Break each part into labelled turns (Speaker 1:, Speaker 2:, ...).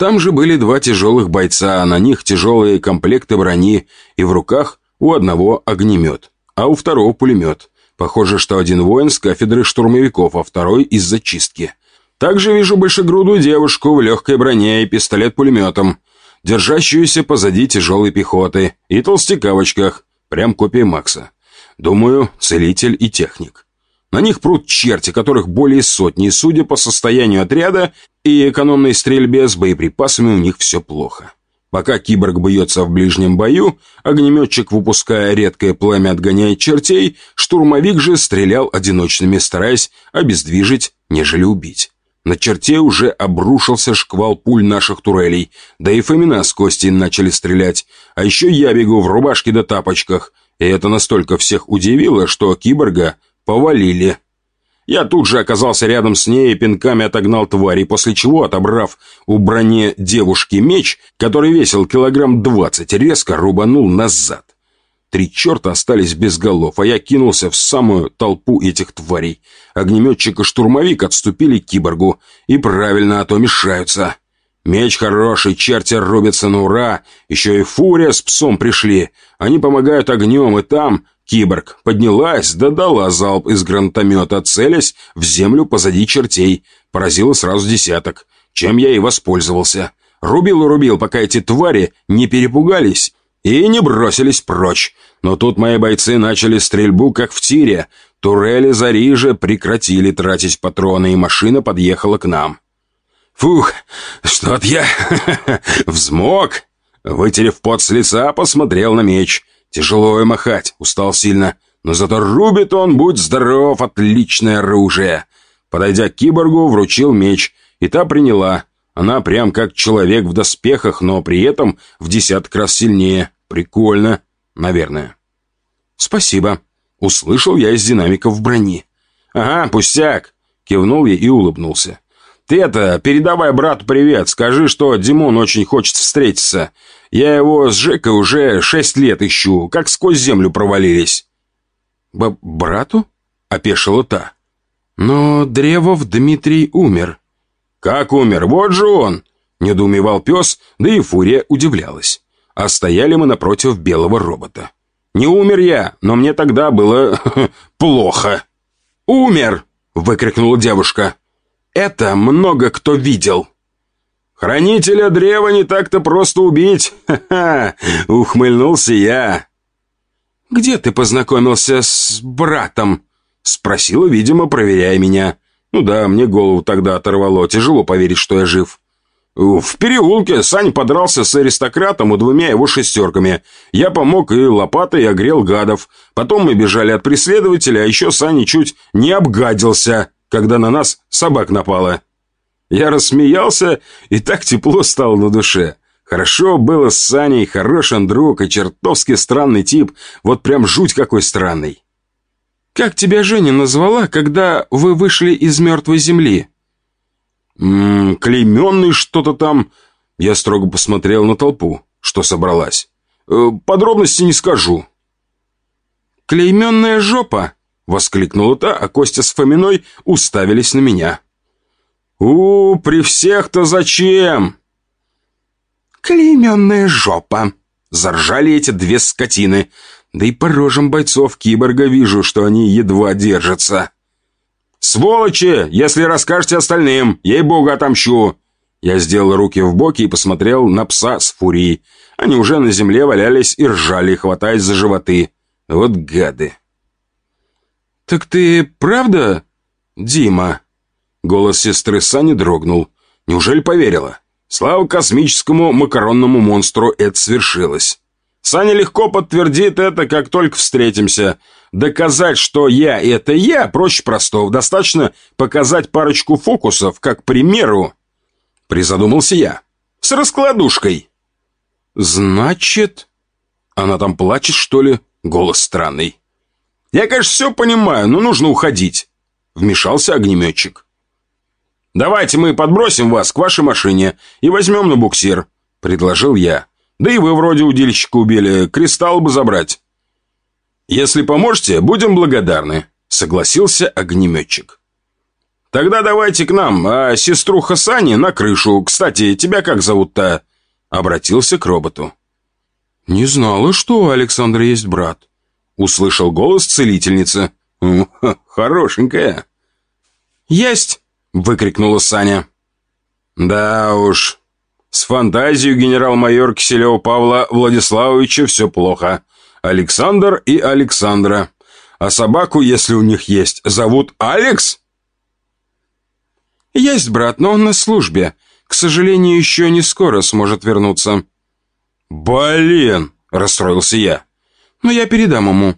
Speaker 1: Там же были два тяжелых бойца, на них тяжелые комплекты брони, и в руках у одного огнемет, а у второго пулемет. Похоже, что один воин с кафедры штурмовиков, а второй из зачистки. Также вижу большегрудую девушку в легкой броне и пистолет-пулеметом, держащуюся позади тяжелой пехоты, и толстяка в очках, прям копия Макса. Думаю, целитель и техник. На них прут черти, которых более сотни, судя по состоянию отряда и экономной стрельбе с боеприпасами у них все плохо. Пока киборг бьется в ближнем бою, огнеметчик, выпуская редкое пламя, отгоняет чертей, штурмовик же стрелял одиночными, стараясь обездвижить, нежели убить. На черте уже обрушился шквал пуль наших турелей, да и Фомина с Костей начали стрелять, а еще я бегу в рубашке да тапочках, и это настолько всех удивило, что киборга повалили. Я тут же оказался рядом с ней и пинками отогнал твари, после чего, отобрав у броне девушки меч, который весил килограмм двадцать, резко рубанул назад. Три черта остались без голов, а я кинулся в самую толпу этих тварей. Огнеметчик и штурмовик отступили к киборгу. И правильно, а то мешаются. Меч хороший, черти рубятся на ура. Еще и фурия с псом пришли. Они помогают огнем, и там Киборг поднялась, да дала залп из гранатомета, целясь в землю позади чертей. Поразила сразу десяток, чем я и воспользовался. Рубил и рубил, пока эти твари не перепугались и не бросились прочь. Но тут мои бойцы начали стрельбу, как в тире. Турели Зари же прекратили тратить патроны, и машина подъехала к нам. Фух, что-то я взмок. Вытерев пот с лица, посмотрел на меч. Тяжело и махать, устал сильно. Но зато рубит он, будь здоров, отличное оружие. Подойдя к киборгу, вручил меч, и та приняла. Она прям как человек в доспехах, но при этом в десяток раз сильнее. Прикольно, наверное. «Спасибо», — услышал я из динамиков брони. «Ага, пустяк», — кивнул я и улыбнулся. «Ты это, передавай брату привет, скажи, что Димон очень хочет встретиться. Я его с Жекой уже шесть лет ищу, как сквозь землю провалились». Б «Брату?» — опешила та. «Но Древов Дмитрий умер». «Как умер? Вот же он!» — недоумевал пес, да и Фурия удивлялась. А стояли мы напротив белого робота. «Не умер я, но мне тогда было плохо». «Умер!» — выкрикнула девушка. «Это много кто видел». «Хранителя древа не так-то просто убить! Ха-ха!» — ухмыльнулся я. «Где ты познакомился с братом?» — спросила, видимо, проверяя меня. «Ну да, мне голову тогда оторвало. Тяжело поверить, что я жив». «В переулке Сань подрался с аристократом и двумя его шестерками. Я помог и лопатой огрел гадов. Потом мы бежали от преследователя, а еще Саня чуть не обгадился, когда на нас собак напало». Я рассмеялся, и так тепло стало на душе. Хорошо было с Саней, хороший друг и чертовски странный тип. Вот прям жуть какой странный. «Как тебя Женя назвала, когда вы вышли из мертвой земли?» «Ммм, клейменный что-то там...» Я строго посмотрел на толпу, что собралась. «Э, «Подробности не скажу».
Speaker 2: «Клейменная жопа!» — воскликнула та, а Костя с Фоминой уставились на меня.
Speaker 1: «У, при всех-то зачем?»
Speaker 2: «Клейменная жопа!» Заржали эти две скотины. Да и по рожам бойцов киборга вижу, что они едва держатся.
Speaker 1: «Сволочи! Если расскажете остальным, ей-богу, отомщу!» Я сделал руки в боки и посмотрел на пса с фурией. Они уже на земле валялись и ржали, хватаясь за животы. Вот гады.
Speaker 2: «Так ты правда, Дима?»
Speaker 1: Голос сестры Сани дрогнул. Неужели поверила? Слава космическому макаронному монстру, это свершилось. Саня легко подтвердит это, как только встретимся. Доказать, что я — это я, проще простого. Достаточно показать парочку фокусов, как, примеру... Призадумался я. С раскладушкой.
Speaker 2: Значит...
Speaker 1: Она там плачет, что ли? Голос странный. Я, конечно, все понимаю, но нужно уходить. Вмешался огнеметчик. «Давайте мы подбросим вас к вашей машине и возьмем на буксир», — предложил я. «Да и вы вроде удильщика убили, кристалл бы забрать». «Если поможете, будем благодарны», — согласился огнеметчик.
Speaker 2: Тогда давайте к нам, а сестру Хасани на крышу. Кстати, тебя как зовут-то?» Обратился к роботу.
Speaker 1: «Не знала, что у Александра есть брат», — услышал голос целительницы.
Speaker 2: «Хорошенькая».
Speaker 1: «Есть!» — выкрикнула Саня.
Speaker 2: «Да уж, с фантазией генерал-майор Киселева Павла Владиславовича все плохо. Александр и Александра. А собаку, если у них есть, зовут Алекс?»
Speaker 1: «Есть брат, но он на службе. К сожалению, еще не скоро сможет вернуться».
Speaker 2: «Блин!» – расстроился я.
Speaker 1: «Но я передам ему».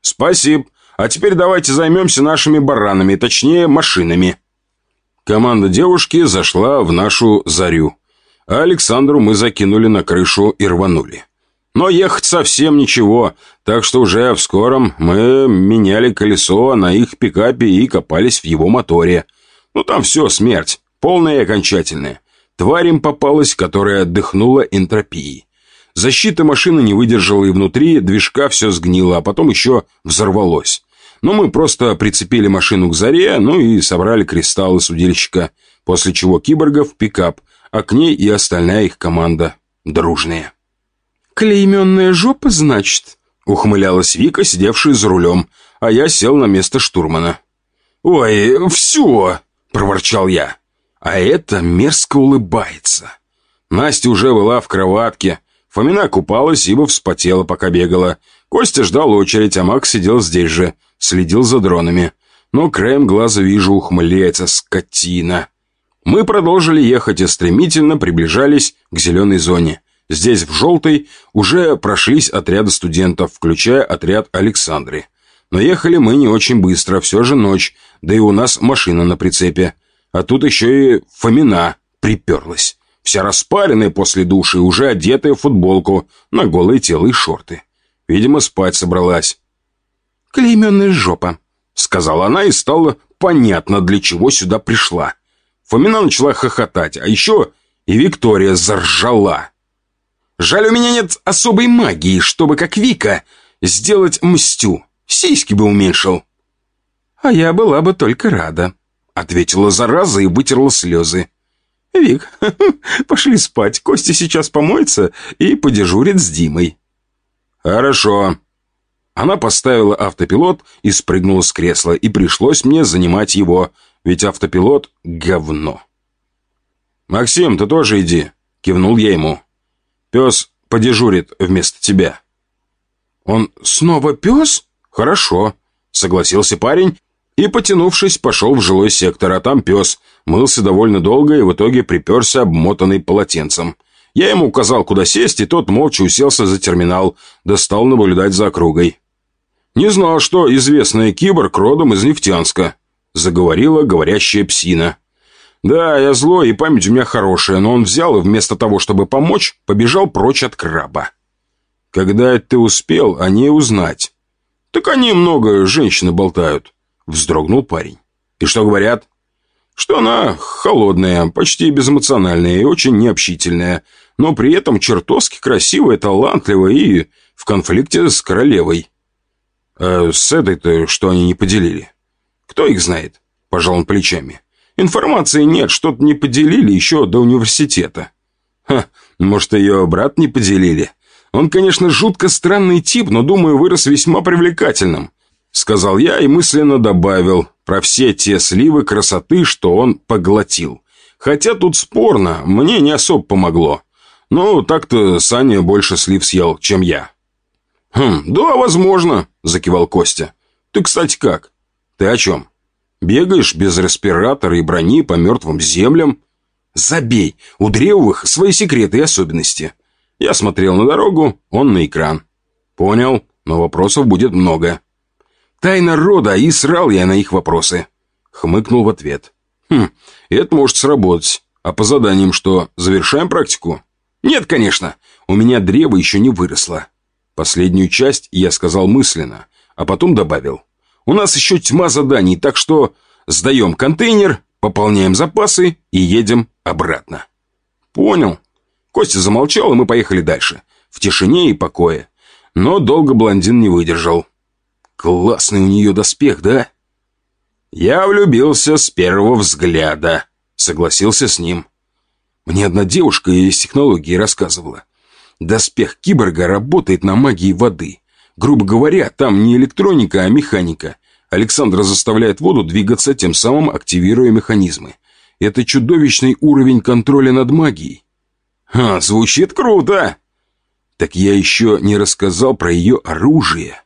Speaker 2: «Спасибо. А теперь давайте займемся нашими баранами, точнее, машинами». Команда девушки зашла в нашу зарю. А Александру мы закинули на крышу и рванули. Но ехать совсем ничего, так что уже в скором мы меняли колесо на их пикапе и копались в его моторе. Ну там все, смерть, полная и окончательная. Тварь им попалась, которая отдыхнула энтропией. Защита машины не выдержала и внутри движка все сгнило, а потом еще взорвалось. Но мы просто прицепили машину к заре, ну и собрали кристаллы с удильщика, после чего киборгов пикап, а к ней и остальная их команда дружная.
Speaker 1: «Клейменная жопа, значит?»
Speaker 2: — ухмылялась Вика, сидевшая за рулем, а я сел на место штурмана. «Ой, все!» — проворчал я. А это мерзко улыбается. Настя уже была в кроватке. Фомина купалась, ибо вспотела, пока бегала. Костя ждал очередь, а Макс сидел здесь же, следил за дронами. Но краем глаза вижу, ухмыляется скотина. Мы продолжили ехать и стремительно приближались к зеленой зоне. Здесь, в желтой, уже прошлись отряды студентов, включая отряд Александры. Но ехали мы не очень быстро, все же ночь, да и у нас машина на прицепе. А тут еще и Фомина приперлась. Вся распаренная после души, уже одетая в футболку, на голое тело и шорты. Видимо, спать собралась.
Speaker 1: «Клейменная жопа», —
Speaker 2: сказала она, и стало понятно, для чего сюда пришла. Фомина начала хохотать, а еще и Виктория заржала. «Жаль, у меня нет особой магии, чтобы, как Вика, сделать мстю. Сиськи бы уменьшил».
Speaker 1: «А я была бы только рада», — ответила зараза и вытерла слезы. «Вик, пошли спать. Костя сейчас помоется и подежурит с Димой».
Speaker 2: «Хорошо». Она поставила автопилот и спрыгнула с кресла, и пришлось мне занимать его, ведь автопилот — говно. «Максим, ты тоже иди», — кивнул я ему. «Пес подежурит вместо тебя».
Speaker 1: «Он снова пес?»
Speaker 2: «Хорошо», — согласился парень и, потянувшись, пошел в жилой сектор, а там пес мылся довольно долго и в итоге приперся обмотанный полотенцем. Я ему указал, куда сесть, и тот молча уселся за терминал, достал наблюдать за округой. «Не знал, что известная киборг родом из Нефтянска», — заговорила говорящая псина. «Да, я злой, и память у меня хорошая, но он взял и вместо того, чтобы помочь, побежал прочь от краба». «Когда ты успел о ней узнать?» «Так они много женщины болтают», — вздрогнул парень. «И что говорят?» «Что она холодная, почти безэмоциональная и очень необщительная, но при этом чертовски красивая, талантливая и в конфликте с королевой». «А с этой-то что они не поделили?» «Кто их знает?» – пожал он плечами. «Информации нет, что-то не поделили еще до университета». «Ха, может, ее брат не поделили?» «Он, конечно, жутко странный тип, но, думаю, вырос весьма привлекательным», — сказал я и мысленно добавил про все те сливы красоты, что он поглотил. Хотя тут спорно, мне не особо помогло. Но так-то Саня больше слив съел, чем я. «Хм, да, возможно», — закивал Костя. «Ты, кстати, как? Ты о чем? Бегаешь без респиратора и брони по мертвым землям?» «Забей! У древовых свои секреты и особенности». Я смотрел на дорогу, он на экран. «Понял, но вопросов будет много». «Тайна рода, и срал я на их вопросы». Хмыкнул в ответ. «Хм, это может сработать. А по заданиям что, завершаем практику?» «Нет, конечно. У меня древо еще не выросло. Последнюю часть я сказал мысленно, а потом добавил. «У нас еще тьма заданий, так что сдаем контейнер, пополняем запасы и едем обратно». «Понял». Костя замолчал, и мы поехали дальше. В тишине и покое. Но долго блондин не выдержал. «Классный у нее доспех, да?»
Speaker 1: «Я влюбился с первого взгляда», — согласился с ним. Мне одна девушка из технологии рассказывала. Доспех киборга работает на магии воды. Грубо говоря, там не электроника, а механика. Александра заставляет воду двигаться, тем самым активируя механизмы. Это чудовищный уровень контроля над магией. А, звучит круто! Так я еще не рассказал про ее оружие.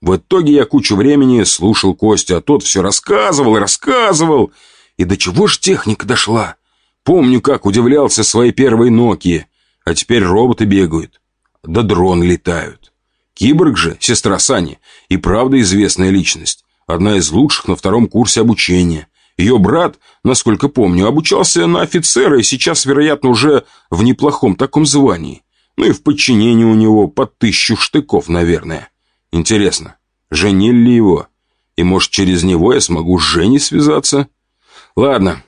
Speaker 1: В итоге я кучу времени слушал Костю, а тот все рассказывал и рассказывал. И до чего ж техника дошла? Помню, как удивлялся своей первой Нокии. А теперь роботы бегают. Да дроны летают. Киборг же, сестра Сани, и правда известная личность. Одна из лучших на втором курсе обучения. Ее брат, насколько помню, обучался на офицера и сейчас, вероятно, уже в неплохом таком звании. Ну и в подчинении у него по тысячу штыков, наверное. Интересно, женили ли его? И может, через него я смогу с Женей связаться? Ладно,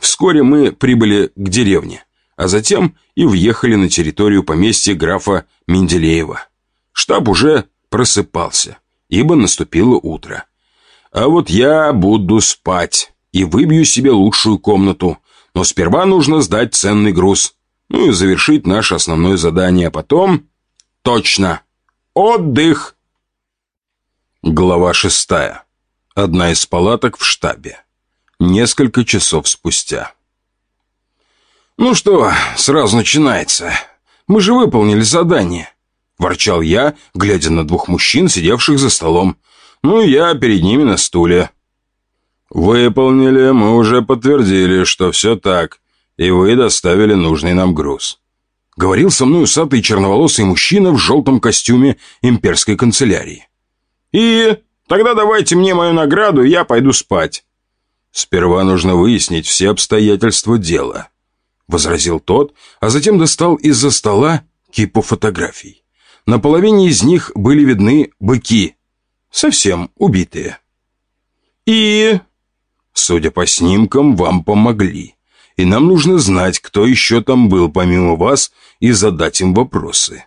Speaker 1: вскоре мы прибыли к деревне, а затем и въехали на территорию поместья графа Менделеева. Штаб уже просыпался, ибо наступило утро. А вот я буду спать и выбью себе лучшую комнату, но сперва нужно сдать ценный груз, ну и завершить наше основное задание, а потом... Точно! Отдых! Глава шестая. Одна из палаток в штабе. Несколько часов спустя. «Ну что, сразу начинается. Мы же выполнили задание», – ворчал я, глядя на двух мужчин, сидевших за столом. «Ну, я перед ними на стуле». «Выполнили, мы уже подтвердили, что все так, и вы доставили нужный нам груз», — говорил со мной усатый черноволосый мужчина в желтом костюме имперской канцелярии. «И тогда давайте мне мою награду, я пойду спать». «Сперва нужно выяснить все обстоятельства дела», — возразил тот, а затем достал из-за стола кипу фотографий. На половине из них были видны быки, совсем убитые. «И...» «Судя по снимкам, вам помогли, и нам нужно знать, кто еще там был помимо вас, и задать им вопросы».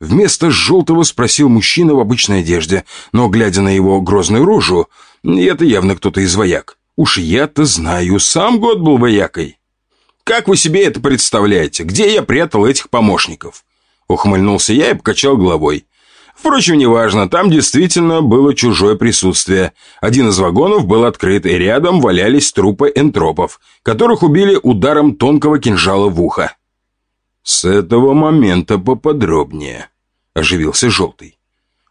Speaker 1: Вместо желтого спросил мужчина в обычной одежде, но, глядя на его грозную рожу, это явно кто-то из вояк. Уж я-то знаю, сам год был воякой. «Как вы себе это представляете? Где я прятал этих помощников?» Ухмыльнулся я и покачал головой. Впрочем, неважно, там действительно было чужое присутствие. Один из вагонов был открыт, и рядом валялись трупы энтропов, которых убили ударом тонкого кинжала в ухо. «С этого момента поподробнее», — оживился Желтый.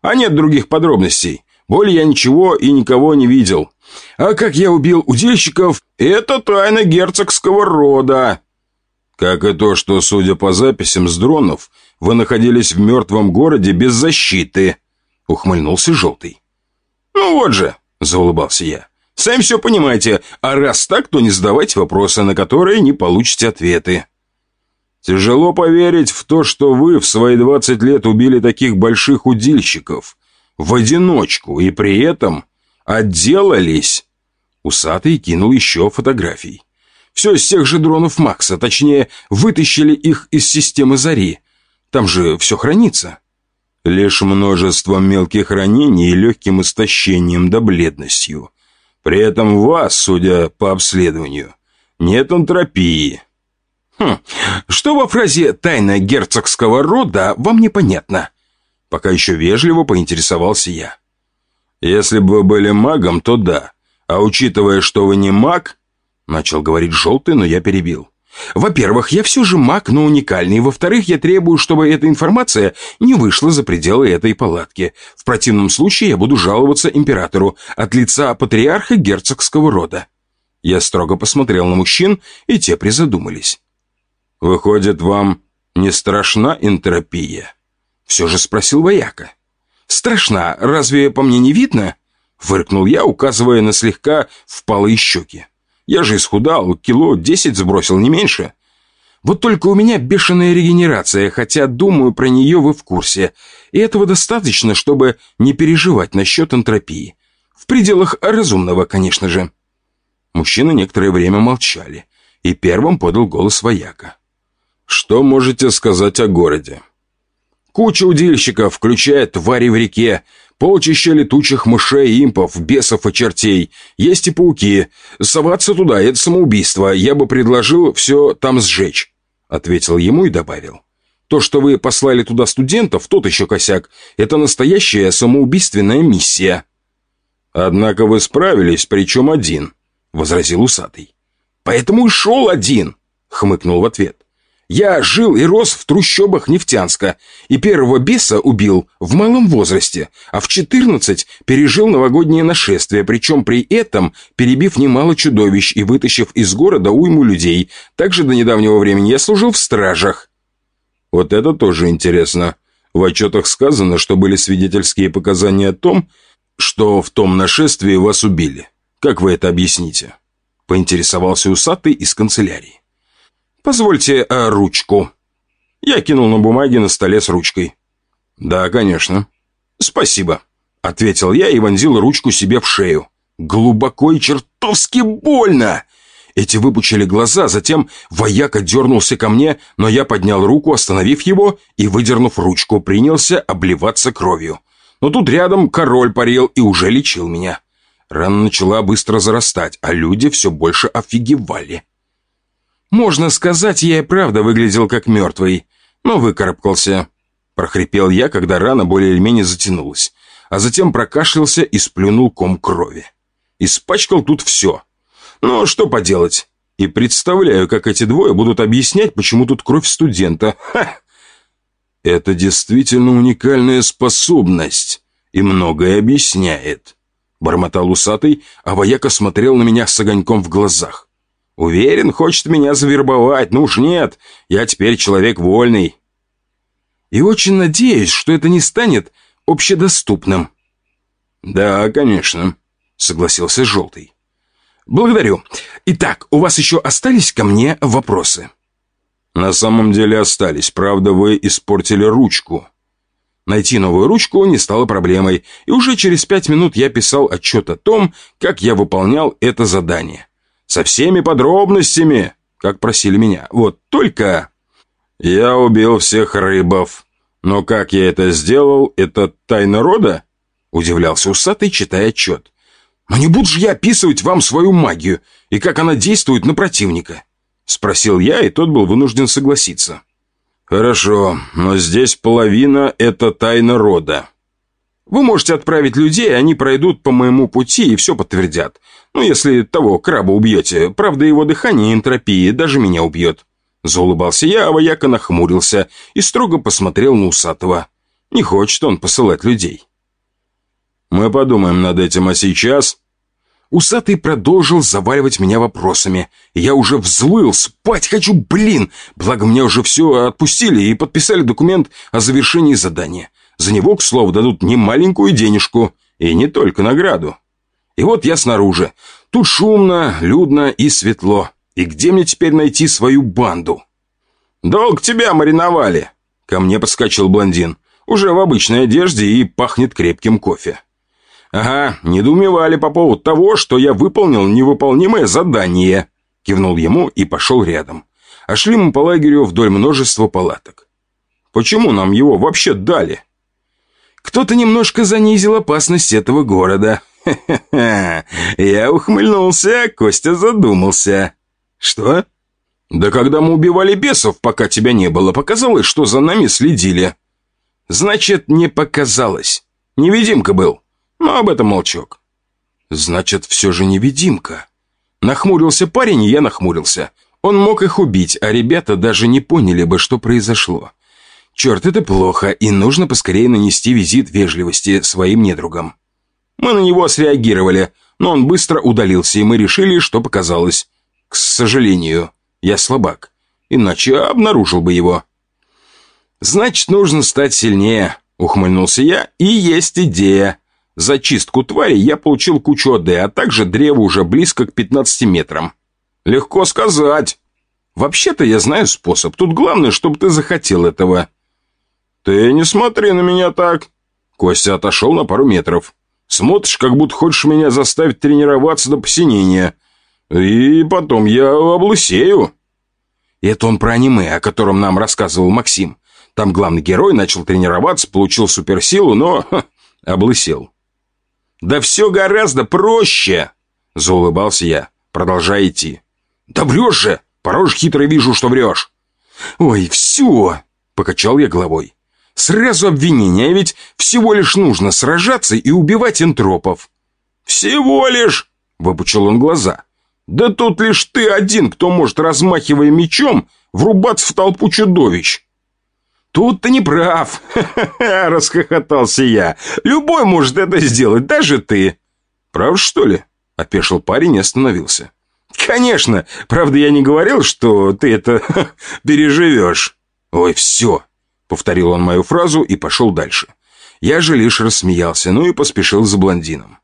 Speaker 1: «А нет других подробностей. Более я ничего и никого не видел. А как я убил удильщиков, это тайна герцогского рода». Как и то, что, судя по записям с дронов, вы находились в мертвом городе без защиты», — ухмыльнулся Желтый. «Ну вот же», — заулыбался я. «Сами все понимаете, а раз так, то не задавайте вопросы, на которые не получите ответы». Тяжело поверить в то, что вы в свои двадцать лет убили таких больших удильщиков. В одиночку и при этом отделались. Усатый кинул еще фотографий. Все из тех же дронов Макса, точнее, вытащили их из системы Зари. Там же все хранится. Лишь множеством мелких ранений и легким истощением да бледностью. При этом вас, судя по обследованию, нет антропии. Хм, что во фразе «тайна герцогского рода» вам непонятно? Пока еще вежливо поинтересовался я. Если бы вы были магом, то да. А учитывая, что вы не маг, начал говорить желтый, но я перебил. Во-первых, я все же маг, но уникальный. Во-вторых, я требую, чтобы эта информация не вышла за пределы этой палатки. В противном случае я буду жаловаться императору от лица патриарха герцогского рода. Я строго посмотрел на мужчин, и те призадумались. «Выходит, вам не страшна энтропия?» Все же спросил вояка. «Страшна, разве по мне не видно?» Выркнул я, указывая на слегка впалые щеки. Я же исхудал, кило десять сбросил, не меньше. Вот только у меня бешеная регенерация, хотя, думаю, про нее вы в курсе. И этого достаточно, чтобы не переживать насчет энтропии. В пределах разумного, конечно же. Мужчины некоторое время молчали, и первым подал голос вояка. «Что можете сказать о городе?» Куча удильщиков, включая твари в реке, Полчища летучих мышей, импов, бесов и чертей. Есть и пауки. Соваться туда — это самоубийство. Я бы предложил все там сжечь», — ответил ему и добавил. «То, что вы послали туда студентов, тот еще косяк. Это настоящая самоубийственная миссия». «Однако вы справились, причем один», — возразил усатый. «Поэтому и шел один», — хмыкнул в ответ. Я жил и рос в трущобах Нефтянска, и первого беса убил в малом возрасте, а в 14 пережил новогоднее нашествие, причем при этом перебив немало чудовищ и вытащив из города уйму людей. Также до недавнего времени я служил в стражах. Вот это тоже интересно. В отчетах сказано, что были свидетельские показания о том, что в том нашествии вас убили. Как вы это объясните? Поинтересовался усатый из канцелярии. «Позвольте а, ручку». Я кинул на бумаге на столе с ручкой. «Да, конечно». «Спасибо», — ответил я и вонзил ручку себе в шею. «Глубоко и чертовски больно!» Эти выпучили глаза, затем вояка дернулся ко мне, но я поднял руку, остановив его, и, выдернув ручку, принялся обливаться кровью. Но тут рядом король парил и уже лечил меня. Рана начала быстро зарастать, а люди все больше офигевали. Можно сказать, я и правда выглядел как мертвый, но выкарабкался. Прохрипел я, когда рана более или менее затянулась, а затем прокашлялся и сплюнул ком крови. Испачкал тут все. Но что поделать? И представляю, как эти двое будут объяснять, почему тут кровь студента. Ха! Это действительно уникальная способность и многое объясняет. Бормотал усатый, а вояка смотрел на меня с огоньком в глазах. Уверен, хочет меня завербовать. Ну уж нет, я теперь человек вольный. И очень надеюсь, что это не станет общедоступным. Да, конечно, согласился Желтый. Благодарю. Итак, у вас еще остались ко мне вопросы? На самом деле остались. Правда, вы испортили ручку. Найти новую ручку не стало проблемой, и уже через пять минут я писал отчет о том, как я выполнял это задание. Со всеми подробностями, как просили меня. Вот только... Я убил всех рыбов. Но как я это сделал, это тайна рода? Удивлялся усатый, читая отчет. Но не буду же я описывать вам свою магию и как она действует на противника. Спросил я, и тот был вынужден согласиться. «Хорошо, но здесь половина — это тайна рода. Вы можете отправить людей, они пройдут по моему пути и все подтвердят. Ну, если того краба убьете. Правда, его дыхание и энтропия даже меня убьет». Заулыбался я, а вояка нахмурился и строго посмотрел на усатого. Не хочет он посылать людей. «Мы подумаем над этим, а сейчас...» Усатый продолжил заваливать меня вопросами. Я уже взвыл, спать хочу, блин! Благо, мне уже все отпустили и подписали документ о завершении задания. За него, к слову, дадут немаленькую денежку, и не только награду. И вот я снаружи. Тут шумно, людно и светло. И где мне теперь найти свою банду? «Долг тебя мариновали!» Ко мне подскочил блондин. Уже в обычной одежде и пахнет крепким кофе. «Ага, недоумевали по поводу того, что я выполнил невыполнимое задание», кивнул ему и пошел рядом. А шли мы по лагерю вдоль множества палаток. «Почему нам его вообще дали?» Кто-то немножко занизил опасность этого города. Ха-ха-ха. Я ухмыльнулся, Костя задумался. Что? Да когда мы убивали бесов, пока тебя не было, показалось, что за нами следили. Значит, не показалось. Невидимка был. Но об этом молчок. Значит, все же невидимка. Нахмурился парень, и я нахмурился. Он мог их убить, а ребята даже не поняли бы, что произошло. Черт, это плохо, и нужно поскорее нанести визит вежливости своим недругам. Мы на него среагировали, но он быстро удалился, и мы решили, что показалось. К сожалению, я слабак, иначе обнаружил бы его. «Значит, нужно стать сильнее», — ухмыльнулся я, — «и есть идея. За чистку твари я получил кучу АД, а также древо уже близко к 15 метрам». «Легко сказать». «Вообще-то я знаю способ. Тут главное, чтобы ты захотел этого». «Ты не смотри на меня так!» Костя отошел на пару метров. «Смотришь, как будто хочешь меня заставить тренироваться до посинения. И потом я облысею». Это он про аниме, о котором нам рассказывал Максим. Там главный герой начал тренироваться, получил суперсилу, но ха,
Speaker 2: облысел. «Да все гораздо проще!» — заулыбался я, продолжая идти. «Да врешь же! По роже хитро вижу, что врешь!» «Ой, все!» — покачал я головой. «Сразу обвинение, ведь всего лишь нужно сражаться и убивать энтропов». «Всего лишь!» — выпучил он глаза. «Да тут лишь ты один, кто может, размахивая мечом, врубаться в толпу чудовищ!» «Тут ты не прав!» — расхохотался я. «Любой может это сделать, даже ты!» «Прав, что ли?» — опешил парень и остановился. «Конечно! Правда, я не говорил, что ты это переживешь!» «Ой, все!» — повторил он мою фразу и пошел дальше. Я же лишь рассмеялся, ну и поспешил за блондином.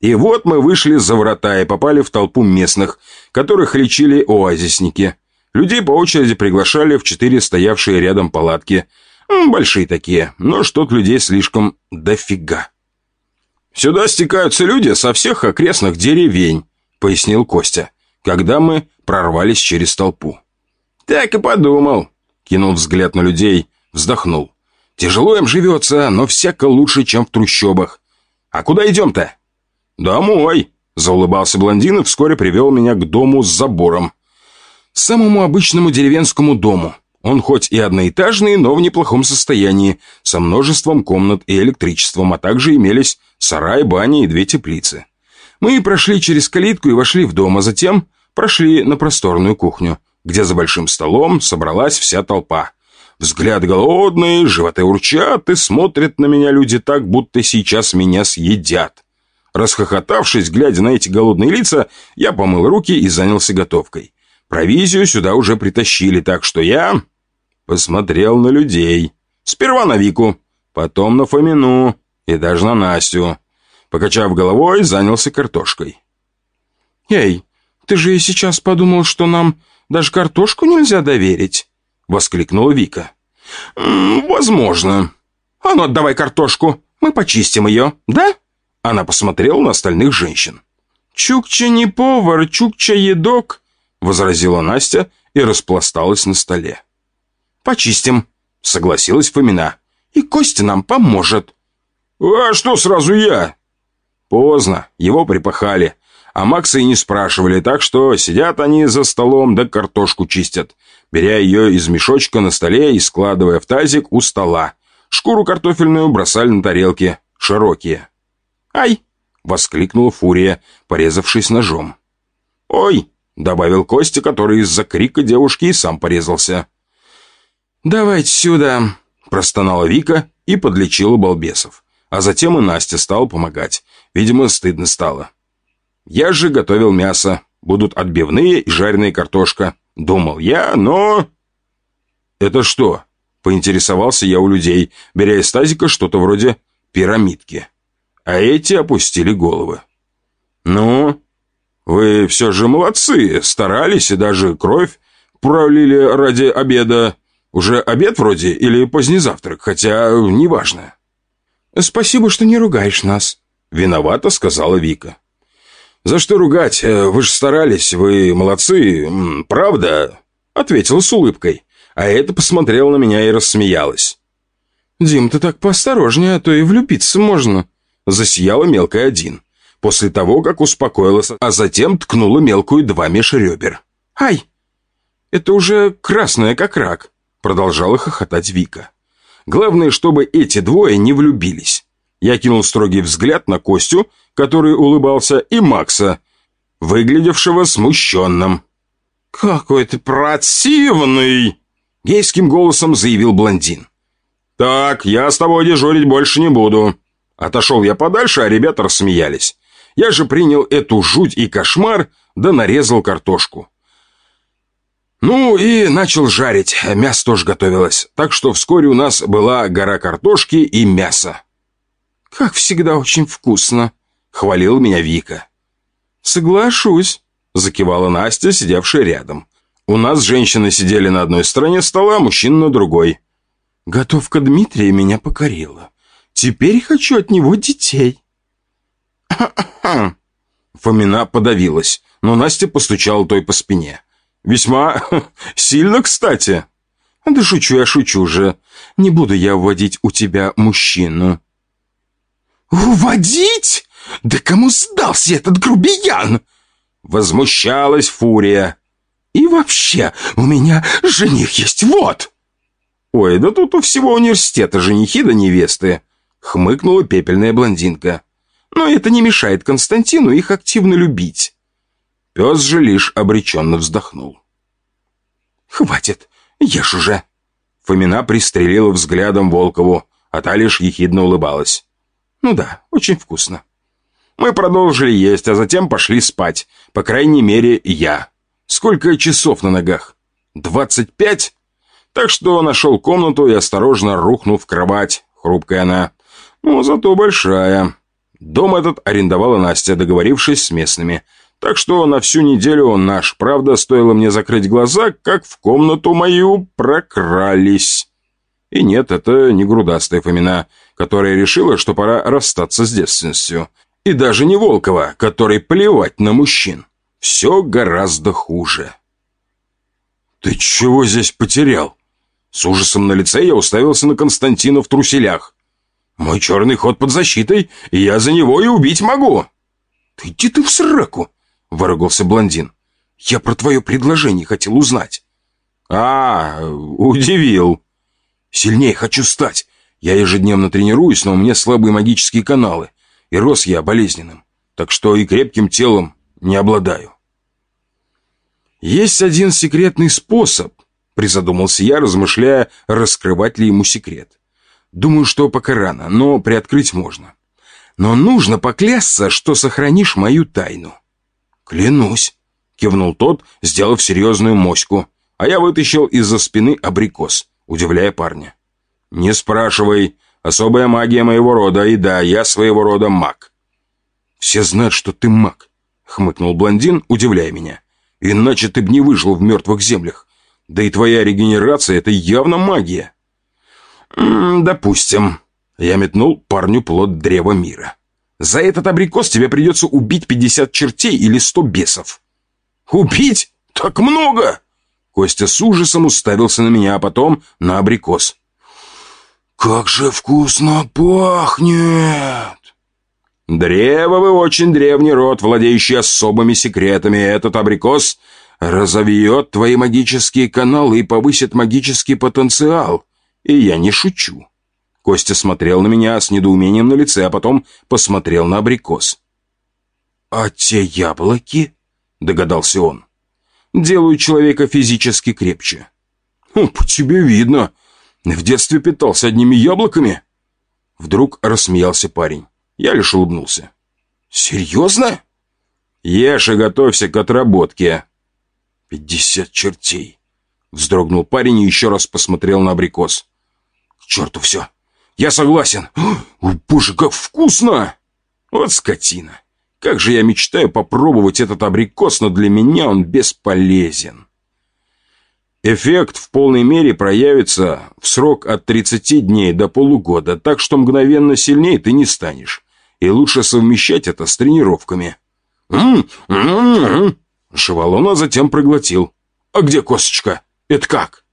Speaker 2: И вот мы вышли за врата и попали в толпу местных, которых лечили оазисники — Людей по очереди приглашали в четыре стоявшие рядом палатки. Большие такие, но что-то людей слишком дофига. «Сюда стекаются люди со всех окрестных деревень», — пояснил Костя, когда мы прорвались через толпу. «Так и подумал», — кинул взгляд на людей, вздохнул. «Тяжело им живется, но всяко лучше, чем в трущобах. А куда идем-то?» «Домой», — заулыбался блондин и вскоре привел меня к дому с забором самому обычному деревенскому дому. Он хоть и одноэтажный, но в неплохом состоянии, со множеством комнат и электричеством, а также имелись сарай, баня и две теплицы. Мы прошли через калитку и вошли в дом, а затем прошли на просторную кухню, где за большим столом собралась вся толпа. Взгляд голодный, животы урчат и смотрят на меня люди так, будто сейчас меня съедят. Расхохотавшись, глядя на эти голодные лица, я помыл руки и занялся готовкой. Провизию сюда уже притащили, так что я посмотрел на людей. Сперва на Вику, потом на Фомину и даже на Настю. Покачав головой, занялся картошкой.
Speaker 3: «Эй, ты же и сейчас подумал, что нам даже картошку нельзя доверить?» — воскликнула Вика.
Speaker 2: «Возможно. А ну, отдавай картошку, мы почистим ее, да?» Она посмотрела на остальных женщин.
Speaker 3: «Чукча не повар, Чукча едок», —
Speaker 2: возразила Настя и распласталась на столе.
Speaker 3: «Почистим», — согласилась Фомина. «И Костя нам поможет».
Speaker 2: «А что сразу я?» Поздно, его припахали. А Макса и не спрашивали, так что сидят они за столом да картошку чистят, беря ее из мешочка на столе и складывая в тазик у стола. Шкуру картофельную бросали на тарелки, широкие.
Speaker 3: «Ай!»
Speaker 2: — воскликнула Фурия, порезавшись ножом. «Ой!» Добавил Костя, который из-за крика девушки и сам порезался.
Speaker 3: «Давайте сюда», – простонала Вика и подлечила балбесов. А затем и Настя стала помогать. Видимо, стыдно стало.
Speaker 2: Я же готовил мясо. Будут отбивные и жареная картошка. Думал я, но... «Это что?» – поинтересовался я у людей, беря из тазика что-то вроде пирамидки. А эти опустили головы. «Ну, вы все же молодцы, старались и даже кровь пролили ради обеда. Уже обед вроде или поздний завтрак, хотя неважно».
Speaker 3: «Спасибо, что не ругаешь нас», — виновата сказала Вика.
Speaker 2: «За что ругать? Э, вы же старались, вы молодцы, правда?» Ответила с улыбкой, а это посмотрела на меня и рассмеялась.
Speaker 3: «Дим, ты так поосторожнее, а то и влюбиться можно», — засияла мелкая один после того, как успокоилась, а затем ткнула мелкую два меж. «Ай! Это уже красное, как рак!» Продолжала хохотать Вика. «Главное, чтобы эти двое не влюбились». Я кинул строгий взгляд на Костю, который улыбался, и Макса, выглядевшего смущенным.
Speaker 2: «Какой ты противный!» Гейским голосом заявил блондин. «Так, я с тобой дежурить больше не буду». Отошел я подальше, а ребята рассмеялись. Я же принял эту жуть и кошмар, да нарезал картошку. Ну и начал жарить, мясо тоже готовилось, так что вскоре у нас была гора картошки и мяса.
Speaker 3: «Как всегда очень вкусно», — хвалил меня Вика.
Speaker 2: «Соглашусь», — закивала Настя, сидевшая рядом. У нас женщины сидели на одной стороне стола, а мужчина на другой.
Speaker 3: «Готовка Дмитрия меня покорила. Теперь хочу от него детей».
Speaker 2: Фомина подавилась, но Настя постучала той по спине. «Весьма сильно, кстати».
Speaker 3: «Да шучу я, шучу же. Не буду я вводить у тебя мужчину». «Уводить? Да кому сдался этот грубиян?» Возмущалась Фурия. «И вообще, у меня жених есть, вот!» «Ой, да тут у всего университета женихи да невесты!» Хмыкнула пепельная блондинка. «Но это не мешает Константину их активно любить». Пес же лишь обреченно вздохнул. «Хватит, ешь уже!» Фомина пристрелила взглядом Волкову, а та лишь ехидно улыбалась. «Ну да, очень вкусно». Мы продолжили есть, а затем пошли спать. По крайней мере, я. Сколько часов на ногах? Двадцать пять? Так что нашел комнату и осторожно рухнул в кровать. Хрупкая она. Ну, зато большая. Дом этот арендовала Настя, договорившись с местными. Так что на всю неделю он наш. Правда, стоило мне закрыть глаза, как в комнату мою прокрались. И нет, это не грудастая Фомина, которая решила, что пора расстаться с девственностью. И даже не Волкова, который плевать на мужчин. Все гораздо хуже. «Ты чего здесь потерял?» С ужасом на лице я уставился на Константина в труселях. «Мой черный ход под защитой, и я за него и убить могу!» «Ты иди ты в сраку!» — выругался блондин. «Я про твое предложение хотел узнать». «А, удивил!» «Сильнее хочу стать. Я ежедневно тренируюсь, но у меня слабые магические каналы, и рос я болезненным, так что и крепким телом не обладаю». «Есть один секретный способ», — призадумался я, размышляя, раскрывать ли ему секрет. «Думаю, что пока рано, но приоткрыть можно. Но нужно поклясться, что сохранишь мою тайну». «Клянусь», — кивнул тот, сделав серьезную моську, а я вытащил из-за спины абрикос, удивляя парня. «Не спрашивай, особая магия моего рода, и да, я своего рода маг». «Все знают, что ты маг», — хмыкнул блондин, удивляя меня. Иначе ты б не выжил в мертвых землях. Да и твоя регенерация — это явно магия. М -м, допустим. Я метнул парню плод древа мира. За этот абрикос тебе придется убить 50 чертей или 100 бесов. Убить? Так много! Костя с ужасом уставился на меня, а потом на абрикос. «Как же вкусно пахнет!» Древовый очень древний род, владеющий особыми секретами. Этот абрикос разовьет твои магические каналы и повысит магический потенциал. И я не шучу. Костя смотрел на меня с недоумением на лице, а потом посмотрел на абрикос. «А те яблоки?» — догадался он. «Делают человека физически крепче». «Хм, «По тебе видно. В детстве питался одними яблоками?» Вдруг рассмеялся парень. Я лишь улыбнулся. «Серьезно?» «Ешь и готовься к отработке». «Пятьдесят чертей!» Вздрогнул парень и еще раз посмотрел на абрикос. «К черту все! Я согласен! О, боже, как вкусно!» «Вот скотина! Как же я мечтаю попробовать этот абрикос, но для меня он бесполезен!» Эффект в полной мере проявится в срок от 30 дней до полугода, так что мгновенно сильнее ты не станешь и лучше совмещать это с тренировками. Жевал он, а затем проглотил. «А где косточка? Это как?»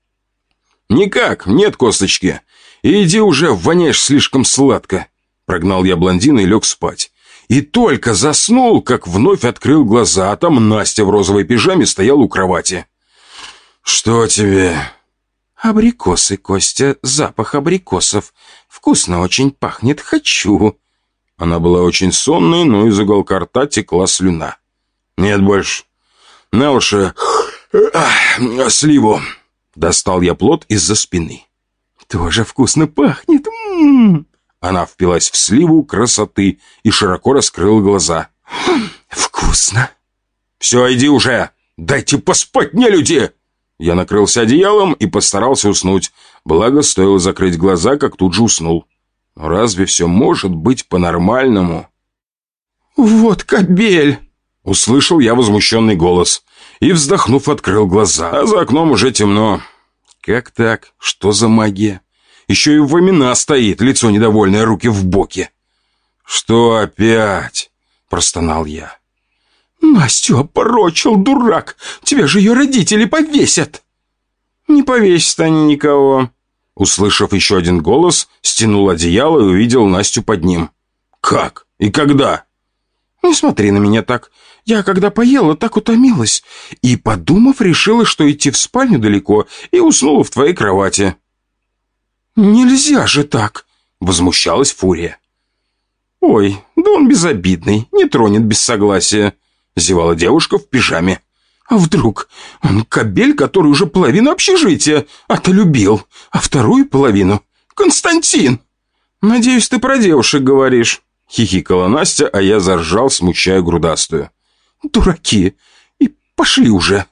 Speaker 3: «Никак, нет косточки. Иди уже, воняешь слишком сладко». Прогнал я блондина и лег спать. И только заснул, как вновь открыл глаза, а там Настя в розовой пижаме стояла у кровати. «Что тебе?» «Абрикосы, Костя, запах абрикосов. Вкусно очень пахнет, хочу». Она была очень сонной, но из уголка рта текла слюна. «Нет больше. На уши сливу!» Достал я плод из-за спины. «Тоже вкусно пахнет!» М -м -м. Она впилась в сливу красоты и широко раскрыла глаза. «Вкусно!» «Все, иди уже! Дайте поспать, не люди!» Я накрылся одеялом и постарался уснуть. Благо, стоило закрыть глаза, как тут же уснул. Разве все может быть по-нормальному? «Вот кобель!» Услышал я возмущенный голос и, вздохнув, открыл глаза, а за окном уже темно. «Как так? Что за магия?» Еще и в вамина стоит, лицо недовольное, руки в боки. «Что опять?» – простонал я. «Настю опорочил, дурак! Тебя же ее родители повесят!» «Не повесят они никого», Услышав еще один голос, стянул одеяло и увидел Настю под ним.
Speaker 2: «Как? И когда?»
Speaker 3: «Не смотри на меня так. Я, когда поела, так утомилась. И, подумав, решила, что идти в спальню далеко, и уснула в твоей кровати». «Нельзя же так!» — возмущалась Фурия. «Ой, да он безобидный, не тронет без согласия», — зевала девушка в пижаме. «А вдруг он кобель, который уже половину общежития отлюбил, а вторую половину — Константин?» «Надеюсь, ты про девушек говоришь», — хихикала Настя, а я заржал, смущая грудастую. «Дураки! И пошли уже!»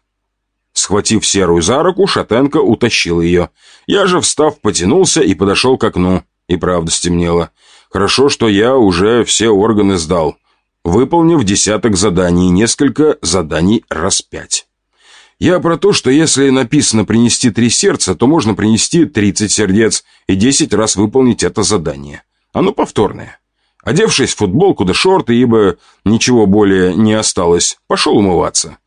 Speaker 3: Схватив серую за руку, Шатенко утащил ее. Я же, встав, потянулся и подошел к окну. И правда стемнело. Хорошо, что я уже все органы сдал, выполнив десяток заданий, несколько заданий раз пять. Я про то, что если написано «принести три сердца», то можно принести 30 сердец и 10 раз выполнить это задание. Оно повторное. Одевшись в футболку да шорты, ибо ничего более не осталось, пошел умываться.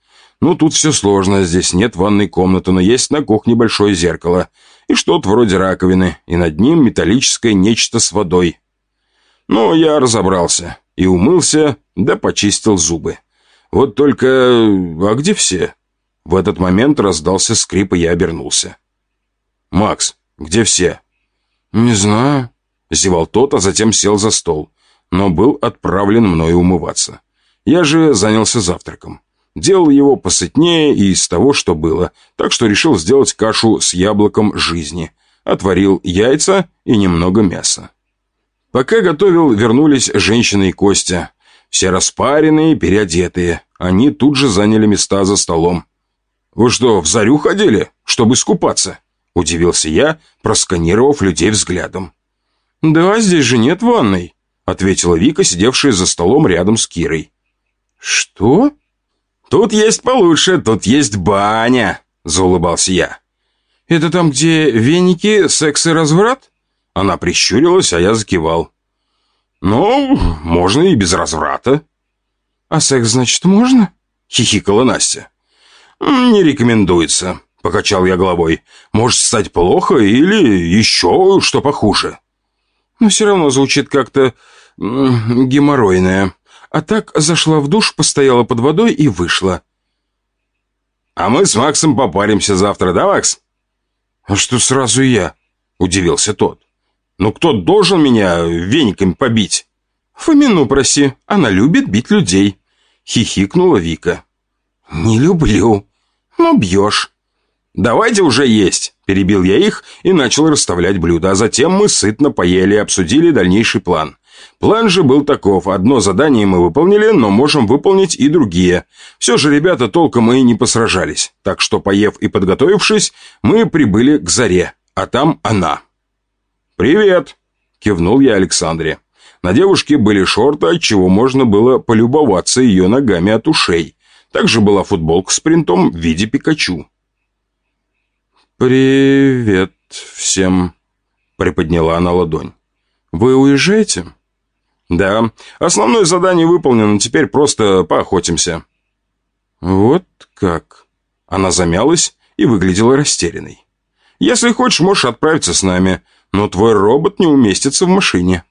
Speaker 3: Ну, тут все сложно, здесь нет ванной комнаты, но есть на кухне большое зеркало и что-то вроде раковины, и над ним металлическое нечто с водой. Но я разобрался и умылся, да почистил зубы. Вот только... А где все? В этот момент раздался скрип, и я обернулся. «Макс, где все?» «Не знаю», — зевал тот, а затем сел за стол, но был отправлен мною умываться. Я же занялся завтраком. Делал его посытнее и из того, что было, так что решил сделать кашу с яблоком жизни. Отварил яйца и немного мяса. Пока готовил, вернулись женщина и Костя. Все распаренные, переодетые. Они тут же заняли места за столом. «Вы что, в зарю ходили, чтобы искупаться?» Удивился я, просканировав людей взглядом. «Да, здесь же нет ванной», ответила Вика, сидевшая за столом рядом с Кирой. «Что?» «Тут есть получше, тут есть баня», — заулыбался я. «Это там, где веники, секс и разврат?» Она прищурилась, а я закивал. «Ну, можно и без разврата». «А секс, значит, можно?» — хихикала Настя. «Не рекомендуется», — покачал я головой. «Может стать плохо или еще что похуже». «Но все равно звучит как-то геморройное», а так зашла в душ, постояла под водой и вышла. «А мы с Максом попаримся завтра, да, Макс?» «А что сразу я?» — удивился тот. «Ну кто должен меня вениками побить?» «Фомину проси, она любит бить людей», — хихикнула Вика. «Не люблю, но бьешь». «Давайте уже есть», — перебил я их и начал расставлять блюда, а затем мы сытно поели и обсудили дальнейший план. План же был таков. Одно задание мы выполнили, но можем выполнить и другие. Все же ребята толком и не посражались. Так что, поев и подготовившись, мы прибыли к заре. А там она. «Привет!» – кивнул я Александре. На девушке были шорты, отчего можно было полюбоваться ее ногами от ушей. Также была футболка с принтом в виде Пикачу. «Привет всем!» – приподняла она ладонь. «Вы уезжаете?» «Да, основное задание выполнено, теперь просто поохотимся». «Вот как?» Она замялась и выглядела растерянной. «Если хочешь, можешь отправиться с нами, но твой робот не уместится в машине».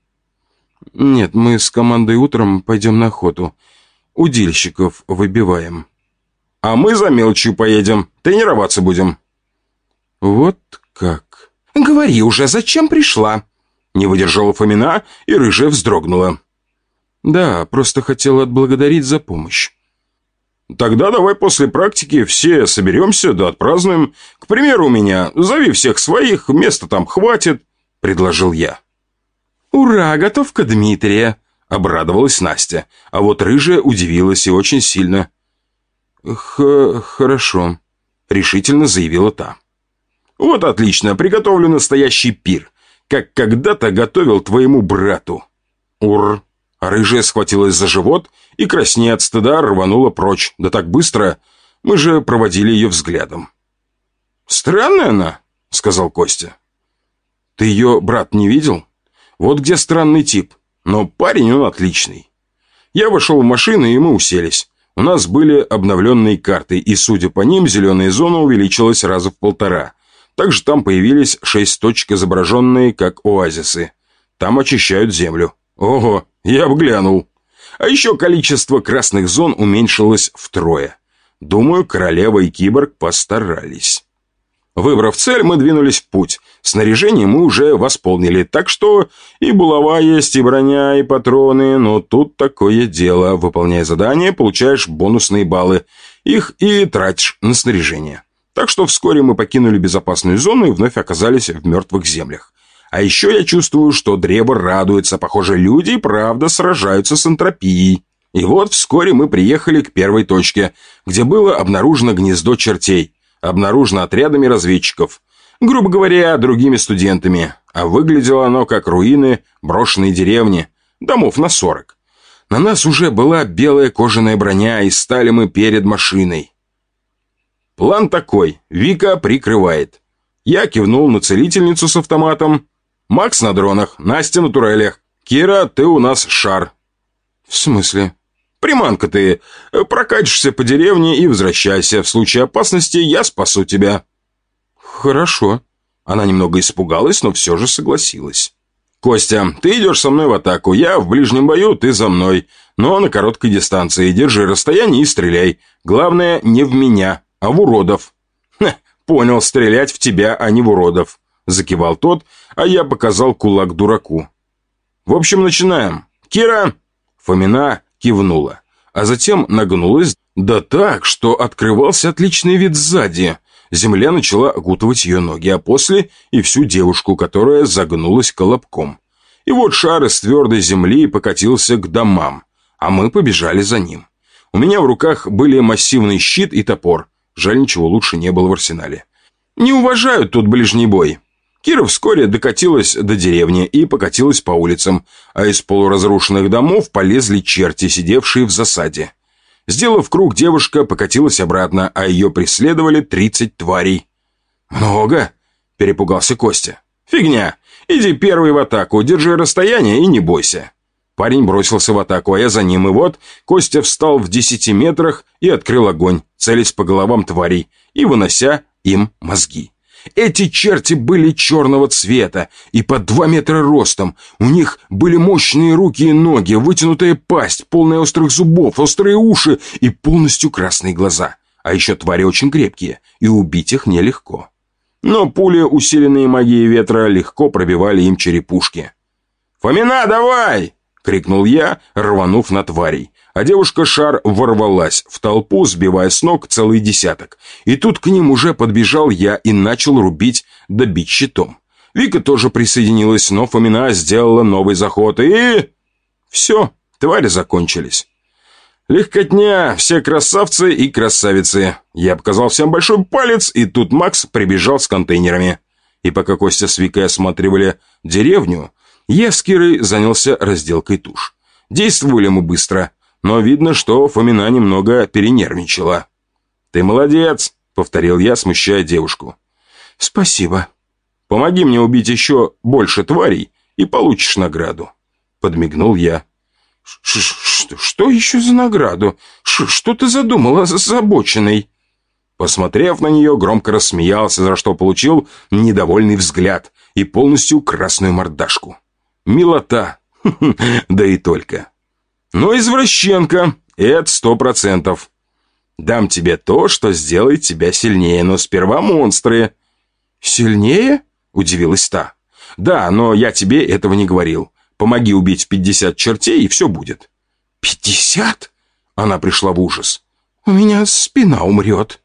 Speaker 3: «Нет, мы с командой утром пойдем на охоту. Удильщиков выбиваем». «А мы за мелочью поедем, тренироваться будем». «Вот как?» «Говори уже, зачем пришла?» Не выдержала Фомина, и рыжая вздрогнула. «Да, просто хотела отблагодарить за помощь». «Тогда давай после практики все соберемся да отпразднуем. К примеру, у меня зови всех своих, места там хватит», — предложил я. «Ура, готовка Дмитрия!» — обрадовалась Настя, а вот рыжая удивилась и очень сильно. Х «Хорошо», — решительно заявила та. «Вот отлично, приготовлю настоящий пир как когда-то готовил твоему брату». «Ур!» Рыжая схватилась за живот и, краснея от стыда, рванула прочь. Да так быстро, мы же проводили ее взглядом. «Странная она», — сказал Костя. «Ты ее, брат, не видел? Вот где странный тип. Но парень он отличный». Я вошел в машину, и мы уселись. У нас были обновленные карты, и, судя по ним, зеленая зона увеличилась раза в полтора — также там появились шесть точек, изображенные как оазисы. Там очищают землю.
Speaker 2: Ого, я бы глянул. А еще количество красных зон уменьшилось втрое. Думаю, королева и киборг постарались. Выбрав цель, мы двинулись в путь. Снаряжение мы уже восполнили, так что и булава есть, и броня, и патроны, но тут такое дело. Выполняя задание, получаешь бонусные баллы. Их и тратишь на снаряжение. Так что вскоре мы покинули безопасную зону и вновь оказались в мертвых землях. А еще я чувствую, что древо радуется. Похоже, люди и правда сражаются с энтропией. И вот вскоре мы приехали к первой точке, где было обнаружено гнездо чертей обнаружено отрядами разведчиков, грубо говоря, другими студентами, а выглядело оно как руины брошенной деревни, домов на сорок. На нас уже была белая кожаная броня, и стали мы перед машиной. План такой. Вика прикрывает. Я кивнул на целительницу с автоматом. Макс на дронах, Настя на турелях. Кира, ты у нас шар.
Speaker 3: В смысле?
Speaker 2: Приманка ты. Прокатишься по деревне и возвращайся. В случае опасности я спасу тебя».
Speaker 3: «Хорошо».
Speaker 2: Она немного испугалась, но все же согласилась. «Костя, ты идешь со мной в атаку. Я в ближнем бою, ты за мной. Но на короткой дистанции. Держи расстояние и стреляй. Главное, не в меня, а в уродов». Ха, «Понял, стрелять в тебя, а не в уродов», — закивал тот, а я показал кулак дураку. «В общем, начинаем. Кира!» Фомина кивнула, а затем нагнулась, да так, что открывался отличный вид сзади. Земля начала окутывать ее ноги, а после и всю девушку, которая загнулась колобком. И вот шар из твердой земли покатился к домам, а мы побежали за ним. У меня в руках были массивный щит и топор. Жаль, ничего лучше не было в арсенале. Не уважают тут ближний бой. Кира вскоре докатилась до деревни и покатилась по улицам, а из полуразрушенных домов полезли черти, сидевшие в засаде. Сделав круг, девушка покатилась обратно, а ее преследовали тридцать тварей. «Много?» – перепугался Костя. «Фигня! Иди первый в атаку, держи расстояние и не бойся». Парень бросился в атаку, а я за ним, и вот Костя встал в десяти метрах и открыл огонь, целясь по головам тварей и вынося им мозги. Эти черти были черного цвета и под два метра ростом. У них были мощные руки и ноги, вытянутая пасть, полная острых зубов, острые уши и полностью красные глаза. А еще твари очень крепкие, и убить их нелегко. Но пули, усиленные магией ветра, легко пробивали им черепушки. «Фомина, давай!» — крикнул я, рванув на тварей а девушка-шар ворвалась в толпу, сбивая с ног целый десяток. И тут к ним уже подбежал я и начал рубить, добить щитом. Вика тоже присоединилась, но Фомина сделала новый заход, и... Все, твари закончились. Легкотня, все красавцы и красавицы. Я показал всем большой палец, и тут Макс прибежал с контейнерами. И пока Костя с Викой осматривали деревню, я с Кирой занялся разделкой туш. Действовали мы быстро но видно, что Фомина немного перенервничала. «Ты молодец», — повторил я, смущая девушку.
Speaker 3: «Спасибо».
Speaker 2: «Помоги мне убить еще больше тварей, и получишь награду», — подмигнул я.
Speaker 3: Ш -ш «Что еще за награду? Ш что ты задумала, озабоченный?»
Speaker 2: Посмотрев на нее, громко рассмеялся, за что получил недовольный взгляд и полностью красную мордашку. «Милота! Да и только!» Но извращенка, это сто процентов. Дам тебе то, что сделает тебя сильнее, но сперва монстры».
Speaker 3: «Сильнее?»
Speaker 2: – удивилась та. «Да, но я тебе этого не говорил. Помоги убить пятьдесят чертей, и все будет».
Speaker 3: «Пятьдесят?»
Speaker 2: – она пришла в ужас.
Speaker 3: «У меня спина умрет».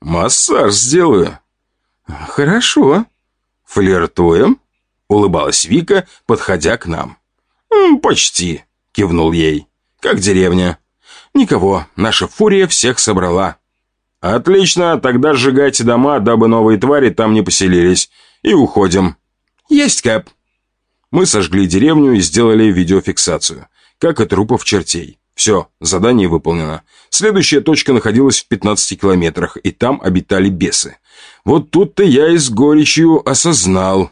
Speaker 2: «Массаж сделаю».
Speaker 3: «Хорошо».
Speaker 2: «Флиртуем?» – улыбалась Вика, подходя к нам. «Почти», – кивнул ей. «Как деревня?» «Никого, наша фурия всех собрала». «Отлично, тогда сжигайте дома, дабы новые твари там не поселились. И уходим». «Есть, Кэп». Мы сожгли деревню и сделали видеофиксацию, как и трупов чертей. Все, задание выполнено. Следующая точка находилась в 15 километрах, и там обитали бесы. Вот тут-то я и с горечью осознал,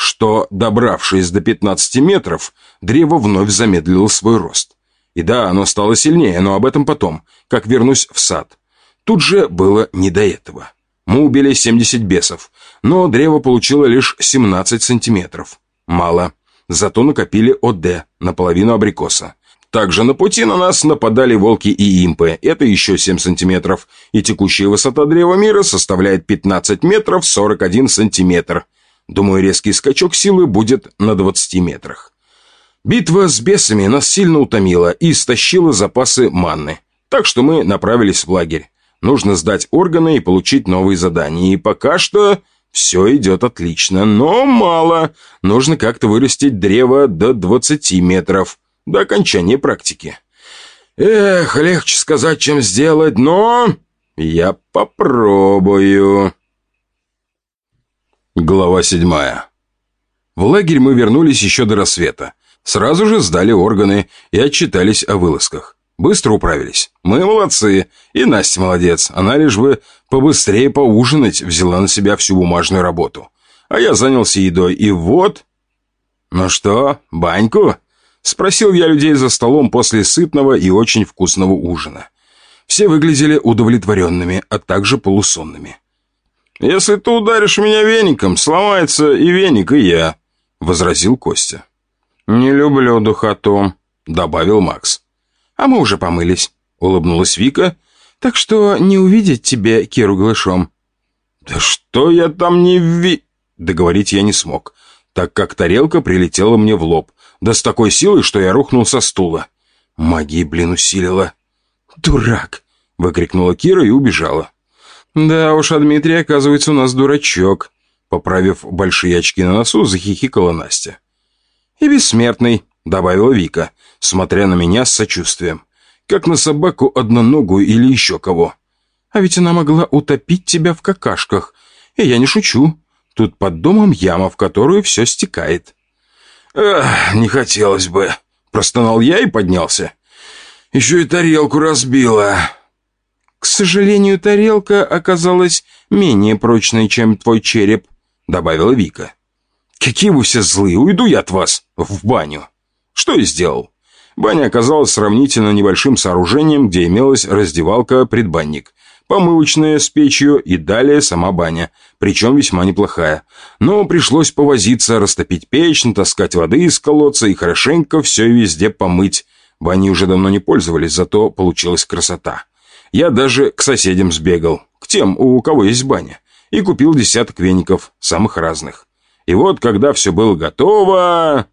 Speaker 2: что, добравшись до 15 метров, древо вновь замедлило свой рост. И да, оно стало сильнее, но об этом потом, как вернусь в сад. Тут же было не до этого. Мы убили 70 бесов, но древо получило лишь 17 сантиметров. Мало. зато накопили ОД, наполовину абрикоса. Также на пути на нас нападали волки и импы, это еще 7 сантиметров, и текущая высота древа мира составляет 15 метров 41 сантиметр. Думаю, резкий скачок силы будет на 20 метрах. Битва с бесами нас сильно утомила и истощила запасы манны. Так что мы направились в лагерь. Нужно сдать органы и получить новые задания. И пока что все идет отлично, но мало. Нужно как-то вырастить древо до 20 метров, до окончания практики. Эх, легче сказать, чем сделать, но... Я попробую. Глава седьмая. В лагерь мы вернулись еще до рассвета. Сразу же сдали органы и отчитались о вылазках. Быстро управились. Мы молодцы. И Настя молодец. Она лишь бы побыстрее поужинать взяла на себя всю бумажную работу. А я занялся едой. И вот... «Ну что, баньку?» Спросил я людей за столом после сытного и очень вкусного ужина. Все выглядели удовлетворенными, а также полусонными. «Если ты ударишь меня веником, сломается и веник, и я», — возразил Костя. «Не люблю духоту», — добавил Макс. «А мы уже помылись», — улыбнулась Вика. «Так что не увидеть тебе Киру глышом». «Да что я там не ви...» Договорить я не смог, так как тарелка прилетела мне в лоб, да с такой силой, что я рухнул со стула. Магия, блин, усилила. «Дурак!» — выкрикнула Кира и убежала. «Да уж, а Дмитрий, оказывается, у нас дурачок», — поправив большие очки на носу, захихикала Настя. «И бессмертный», — добавила Вика, смотря на меня с сочувствием. «Как на собаку одноногую или еще кого. А ведь она могла утопить тебя в какашках. И я не шучу. Тут под домом яма, в которую все стекает». «Эх, не хотелось бы», — простонал я и поднялся. «Еще и тарелку разбила». «К сожалению, тарелка оказалась менее прочной, чем твой череп», — добавила Вика. «Какие вы все злые! Уйду я от вас в баню!» Что и сделал. Баня оказалась сравнительно небольшим сооружением, где имелась раздевалка-предбанник, помывочная с печью и далее сама баня, причем весьма неплохая. Но пришлось повозиться, растопить печь, натаскать воды из колодца и хорошенько все везде помыть. Бани уже давно не пользовались, зато получилась красота. Я даже к соседям сбегал, к тем, у кого есть баня, и купил десяток веников, самых разных. И вот, когда все было готово...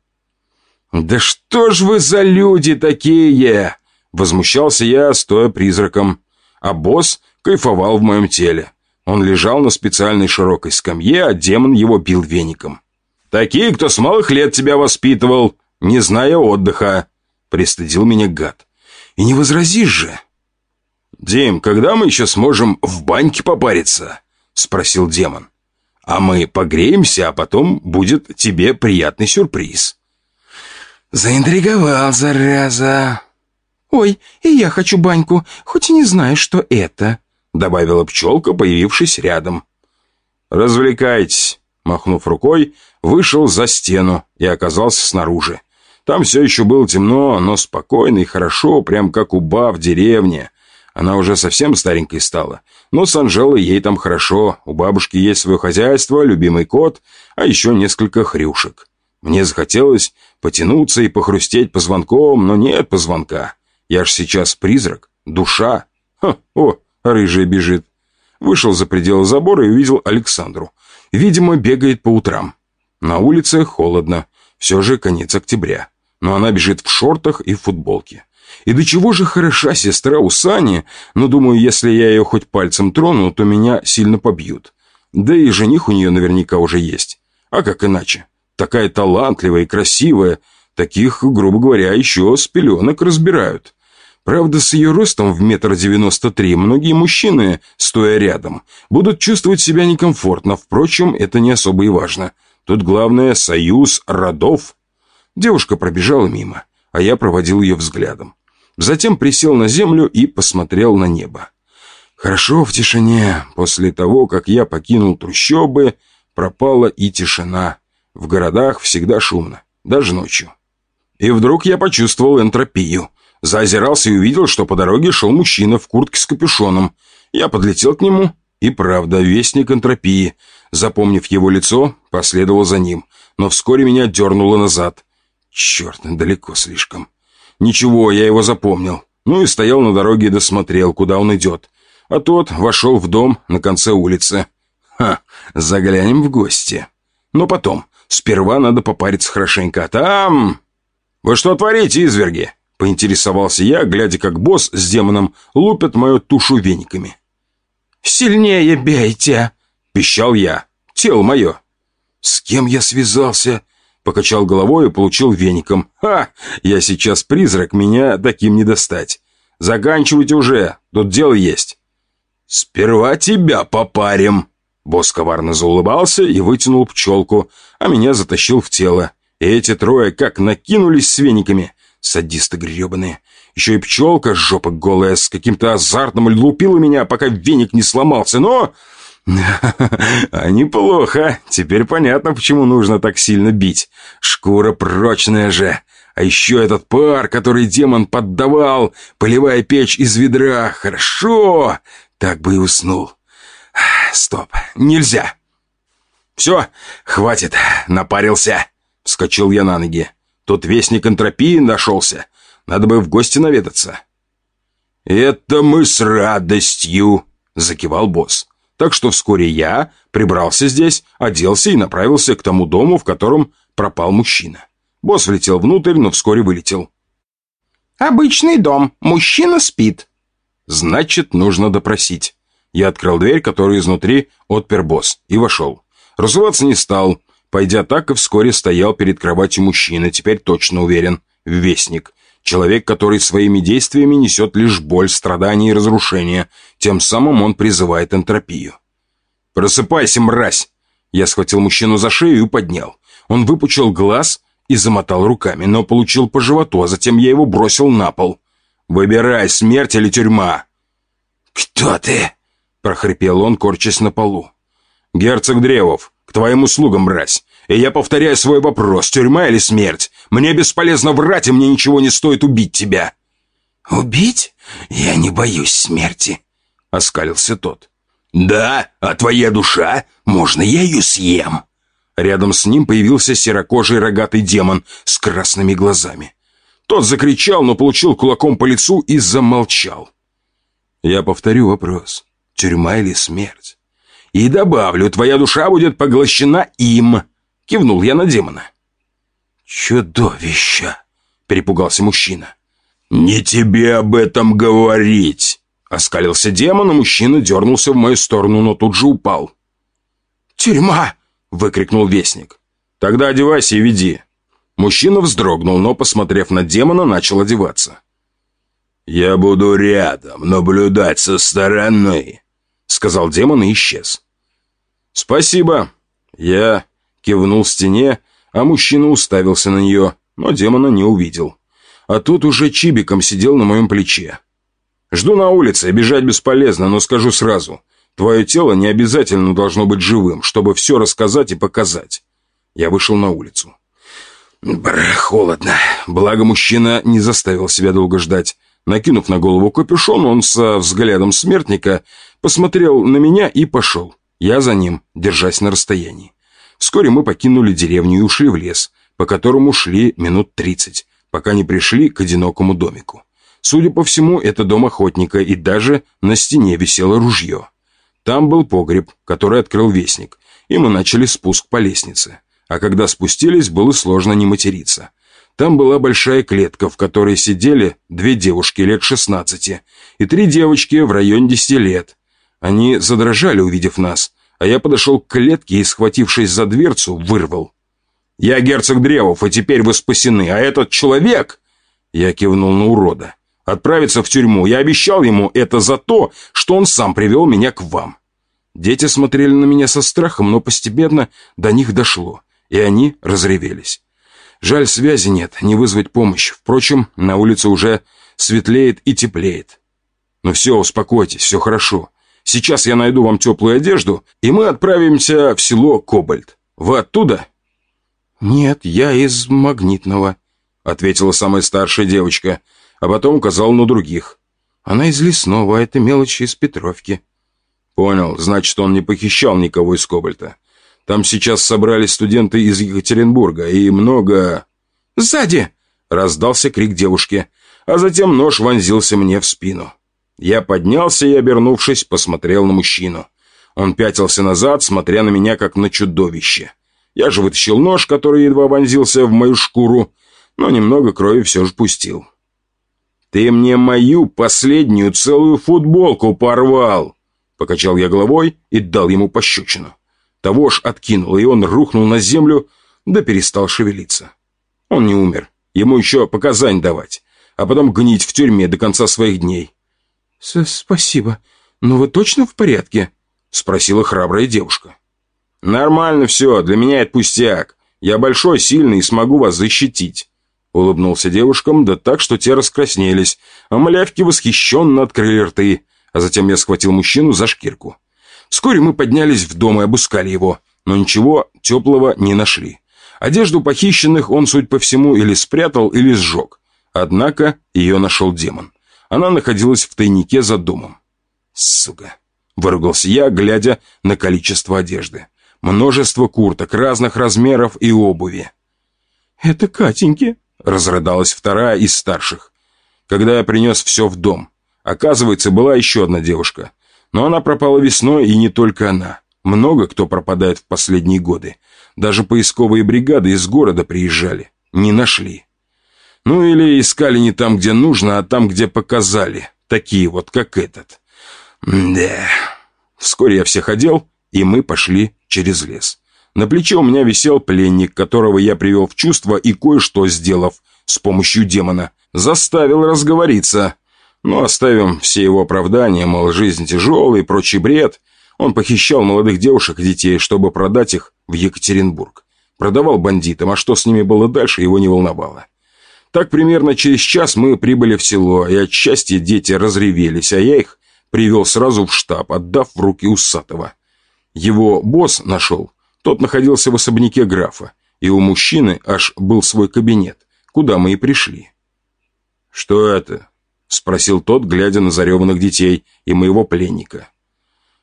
Speaker 2: «Да что ж вы за люди такие?» Возмущался я, стоя призраком. А босс кайфовал в моем теле. Он лежал на специальной широкой скамье, а демон его бил веником. «Такие, кто с малых лет тебя воспитывал, не зная отдыха», — пристыдил меня гад. «И не возразишь же?» «Дим, когда мы еще сможем в баньке попариться?» — спросил демон. «А мы погреемся, а потом будет тебе приятный сюрприз». «Заинтриговал, зараза!» «Ой, и я хочу баньку, хоть и не знаю, что это», — добавила пчелка, появившись рядом. «Развлекайтесь», — махнув рукой, вышел за стену и оказался снаружи. Там все еще было темно, но спокойно и хорошо, прям как у ба в деревне. Она уже совсем старенькой стала. Но с Анжелой ей там хорошо. У бабушки есть свое хозяйство, любимый кот, а еще несколько хрюшек. Мне захотелось потянуться и похрустеть позвонком, но нет позвонка. Я ж сейчас призрак, душа. Ха, о, рыжая бежит. Вышел за пределы забора и увидел Александру. Видимо, бегает по утрам. На улице холодно. Все же конец октября. Но она бежит в шортах и в футболке. И до чего же хороша сестра у Сани, но думаю, если я ее хоть пальцем трону, то меня сильно побьют. Да и жених у нее наверняка уже есть. А как иначе? Такая талантливая и красивая, таких, грубо говоря, еще с пеленок разбирают. Правда, с ее ростом в метр девяносто три многие мужчины, стоя рядом, будут чувствовать себя некомфортно. Впрочем, это не особо и важно. Тут главное – союз родов. Девушка пробежала мимо, а я проводил ее взглядом. Затем присел на землю и посмотрел на небо. Хорошо в тишине. После того, как я покинул трущобы, пропала и тишина. В городах всегда шумно, даже ночью. И вдруг я почувствовал энтропию. Заозирался и увидел, что по дороге шел мужчина в куртке с капюшоном. Я подлетел к нему, и правда, вестник энтропии. Запомнив его лицо, последовал за ним. Но вскоре меня дернуло назад. Черт, далеко слишком. Ничего, я его запомнил. Ну и стоял на дороге и досмотрел, куда он идет. А тот вошел в дом на конце улицы. Ха, заглянем в гости. Но потом, сперва надо попариться хорошенько, а там... «Вы что творите, изверги?» Поинтересовался я, глядя, как босс с демоном лупят мою тушу вениками.
Speaker 3: «Сильнее бейте!» — пищал я. Тело мое.
Speaker 2: «С кем я связался?» Покачал головой и получил веником. «Ха! Я сейчас призрак, меня таким не достать. Заканчивайте уже, тут дело есть». «Сперва тебя попарим!» Босс коварно заулыбался и вытянул пчелку, а меня затащил в тело. И эти трое как накинулись с вениками. Садисты гребаные. Еще и пчелка, жопа голая, с каким-то азартом лупила меня, пока веник не сломался. Но... А неплохо. Теперь понятно, почему нужно так сильно бить. Шкура прочная же. А еще этот пар, который демон поддавал, поливая печь из ведра. Хорошо. Так бы и уснул. Стоп. Нельзя. Все, хватит. Напарился. Вскочил я на ноги. Тут вестник энтропии нашелся. Надо бы в гости наведаться. «Это мы с радостью!» — закивал босс. Так что вскоре я прибрался здесь, оделся и направился к тому дому, в котором пропал мужчина. Босс влетел внутрь, но вскоре вылетел.
Speaker 3: «Обычный дом. Мужчина спит».
Speaker 2: «Значит, нужно допросить». Я открыл дверь, которую изнутри отпер босс, и вошел. Разуваться не стал. Пойдя так, и вскоре стоял перед кроватью мужчина, теперь точно уверен. Вестник. Человек, который своими действиями несет лишь боль, страдания и разрушения. Тем самым он призывает энтропию. «Просыпайся, мразь!» Я схватил мужчину за шею и поднял. Он выпучил глаз и замотал руками, но получил по животу, а затем я его бросил на пол. «Выбирай, смерть или тюрьма!»
Speaker 3: «Кто ты?»
Speaker 2: – прохрипел он, корчась на полу. «Герцог Древов, к твоим услугам, мразь. И я повторяю свой вопрос, тюрьма или смерть? Мне бесполезно врать, и мне ничего не стоит убить тебя».
Speaker 3: «Убить? Я не боюсь смерти», — оскалился тот.
Speaker 2: «Да, а твоя душа? Можно я ее съем?» Рядом с ним появился серокожий рогатый демон с красными глазами. Тот закричал, но получил кулаком по лицу и замолчал. Я повторю вопрос. Тюрьма или смерть? И добавлю, твоя душа будет поглощена им. Кивнул я на демона.
Speaker 3: «Чудовище!» — перепугался мужчина.
Speaker 2: «Не тебе об этом говорить!» Оскалился демон, и мужчина дернулся в мою сторону, но тут же упал.
Speaker 3: «Тюрьма!»
Speaker 2: — выкрикнул вестник. «Тогда одевайся и веди». Мужчина вздрогнул, но, посмотрев на демона, начал одеваться. «Я буду рядом, наблюдать со стороны», — сказал демон и исчез. «Спасибо». Я кивнул стене, а мужчина уставился на нее, но демона не увидел. А тут уже чибиком сидел на моем плече. «Жду на улице, бежать бесполезно, но скажу сразу. Твое тело не обязательно должно быть живым, чтобы все рассказать и показать». Я вышел на улицу. Бр, холодно. Благо мужчина не заставил себя долго ждать. Накинув на голову капюшон, он со взглядом смертника посмотрел на меня и пошел. Я за ним, держась на расстоянии. Вскоре мы покинули деревню и ушли в лес, по которому шли минут тридцать, пока не пришли к одинокому домику. Судя по всему, это дом охотника, и даже на стене висело ружье. Там был погреб, который открыл вестник, и мы начали спуск по лестнице. А когда спустились, было сложно не материться. Там была большая клетка, в которой сидели две девушки лет шестнадцати и три девочки в районе десяти лет. Они задрожали, увидев нас, а я подошел к клетке и, схватившись за дверцу, вырвал. «Я герцог Древов, и теперь вы спасены, а этот человек...» Я кивнул на урода. «Отправиться в тюрьму. Я обещал ему это за то, что он сам привел меня к вам». Дети смотрели на меня со страхом, но постепенно до них дошло, и они разревелись. Жаль, связи нет, не вызвать помощь. Впрочем, на улице уже светлеет и теплеет. Ну все, успокойтесь, все хорошо. Сейчас я найду вам теплую одежду, и мы отправимся в село Кобальт. Вы оттуда?»
Speaker 3: «Нет, я из Магнитного», — ответила самая старшая девочка, а потом указала на других. «Она из Лесного, а это мелочи из Петровки».
Speaker 2: «Понял, значит, он не похищал никого из Кобальта. Там сейчас собрались студенты из Екатеринбурга, и много...»
Speaker 3: «Сзади!» — раздался крик девушки, а затем нож вонзился мне в спину. Я поднялся и, обернувшись, посмотрел на мужчину. Он пятился назад, смотря на меня, как на чудовище. Я же вытащил нож, который едва вонзился в мою шкуру, но немного крови все же пустил. «Ты мне мою последнюю целую футболку порвал!» Покачал я головой и дал ему пощечину. Того ж откинул, и он рухнул на землю, да перестал шевелиться. Он не умер. Ему еще показань давать, а потом гнить в тюрьме до конца своих дней.
Speaker 2: «Спасибо. Но вы точно в порядке?» Спросила храбрая девушка.
Speaker 3: «Нормально все, для меня это пустяк. Я большой, сильный и смогу вас защитить». Улыбнулся девушкам, да так, что те раскраснелись, а малявки восхищенно открыли рты, а затем я схватил мужчину за шкирку. Вскоре мы поднялись в дом и обыскали его, но ничего теплого не нашли. Одежду похищенных он, суть по всему, или спрятал, или сжег. Однако ее нашел демон. Она находилась в тайнике за домом. «Сука!» – выругался я, глядя на количество одежды. Множество курток разных размеров и обуви.
Speaker 2: «Это Катеньки», — разрыдалась вторая из старших.
Speaker 3: Когда я принес все в дом. Оказывается, была еще одна девушка. Но она пропала весной, и не только она. Много кто пропадает в последние годы. Даже поисковые бригады из города приезжали. Не нашли. Ну или искали не там, где нужно, а там, где показали. Такие вот, как этот. Да. Вскоре я всех одел, и мы пошли через лес. На плече у меня висел пленник, которого я привел в чувство и кое-что сделав с помощью демона. Заставил разговориться. Но оставим все его оправдания, мол, жизнь тяжелая и прочий бред. Он похищал молодых девушек и детей, чтобы продать их в Екатеринбург. Продавал бандитам, а что с ними было дальше, его не волновало. Так примерно через час мы прибыли в село, и от счастья дети разревелись, а я их привел сразу в штаб, отдав в руки Усатого. Его босс нашел. Тот находился в особняке графа, и у мужчины аж был свой кабинет, куда мы и пришли. «Что это?» — спросил тот, глядя на зареванных детей и моего пленника.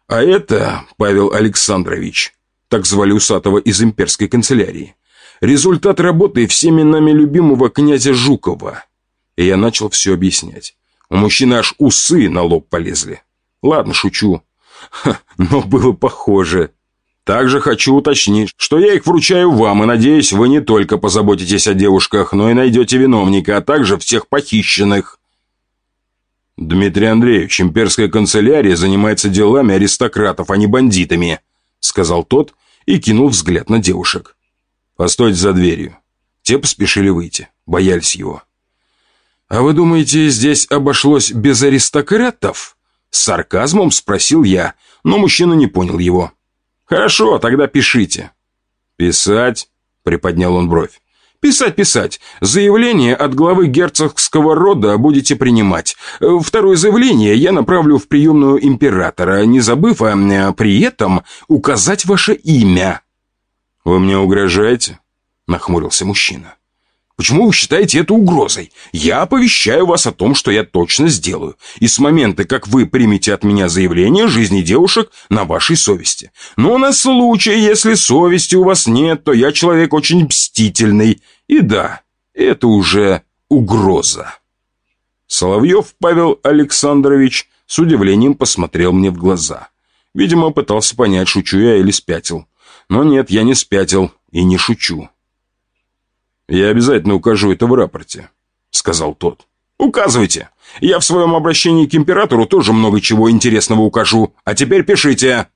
Speaker 3: «А это, Павел Александрович, так звали Усатого из имперской канцелярии, результат работы всеми нами любимого князя Жукова». И я начал все объяснять. У мужчины аж усы на лоб полезли. Ладно, шучу. Ха, но было похоже. Также хочу уточнить, что я их вручаю вам, и надеюсь, вы не только позаботитесь о девушках, но и найдете виновника, а также всех похищенных. Дмитрий Андреевич, имперская канцелярия занимается делами аристократов, а не бандитами, сказал тот и кинул взгляд на девушек. Постойте за дверью. Те поспешили выйти, боялись его. «А вы думаете, здесь обошлось без аристократов?» С сарказмом спросил я, но мужчина не понял его. «Хорошо, тогда пишите». «Писать?» — приподнял он бровь. «Писать, писать. Заявление от главы герцогского рода будете принимать. Второе заявление я направлю в приемную императора, не забыв а, при этом указать ваше имя». «Вы мне угрожаете?» — нахмурился мужчина. Почему вы считаете это угрозой? Я оповещаю вас о том, что я точно сделаю. И с момента, как вы примете от меня заявление, жизни девушек на вашей совести. Но на случай, если совести у вас нет, то я человек очень мстительный. И да, это уже угроза. Соловьев Павел Александрович с удивлением посмотрел мне в глаза. Видимо, пытался понять, шучу я или спятил. Но нет, я не спятил и не шучу. «Я обязательно укажу это в рапорте», — сказал тот. «Указывайте. Я в своем обращении к императору тоже много чего интересного укажу. А теперь пишите».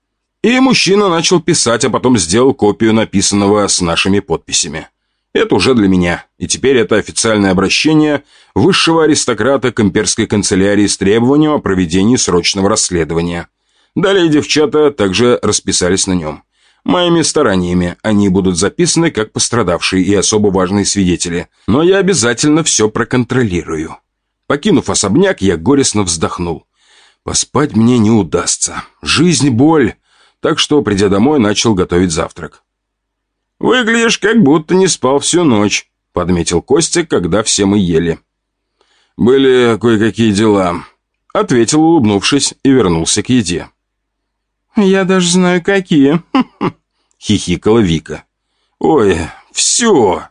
Speaker 3: И мужчина начал писать, а потом сделал копию написанного с нашими подписями. Это уже для меня. И теперь это официальное обращение высшего аристократа к имперской канцелярии с требованием о проведении срочного расследования. Далее девчата также расписались на нем. Моими стараниями они будут записаны как пострадавшие и особо важные свидетели. Но я обязательно все проконтролирую. Покинув особняк, я горестно вздохнул. Поспать мне не удастся. Жизнь – боль. Так что, придя домой, начал готовить завтрак. «Выглядишь, как будто не спал всю ночь», – подметил Костя, когда все мы ели. «Были кое-какие дела», – ответил, улыбнувшись, и вернулся к еде.
Speaker 2: «Я даже знаю, какие!»
Speaker 3: — хихикала Вика. «Ой, все!»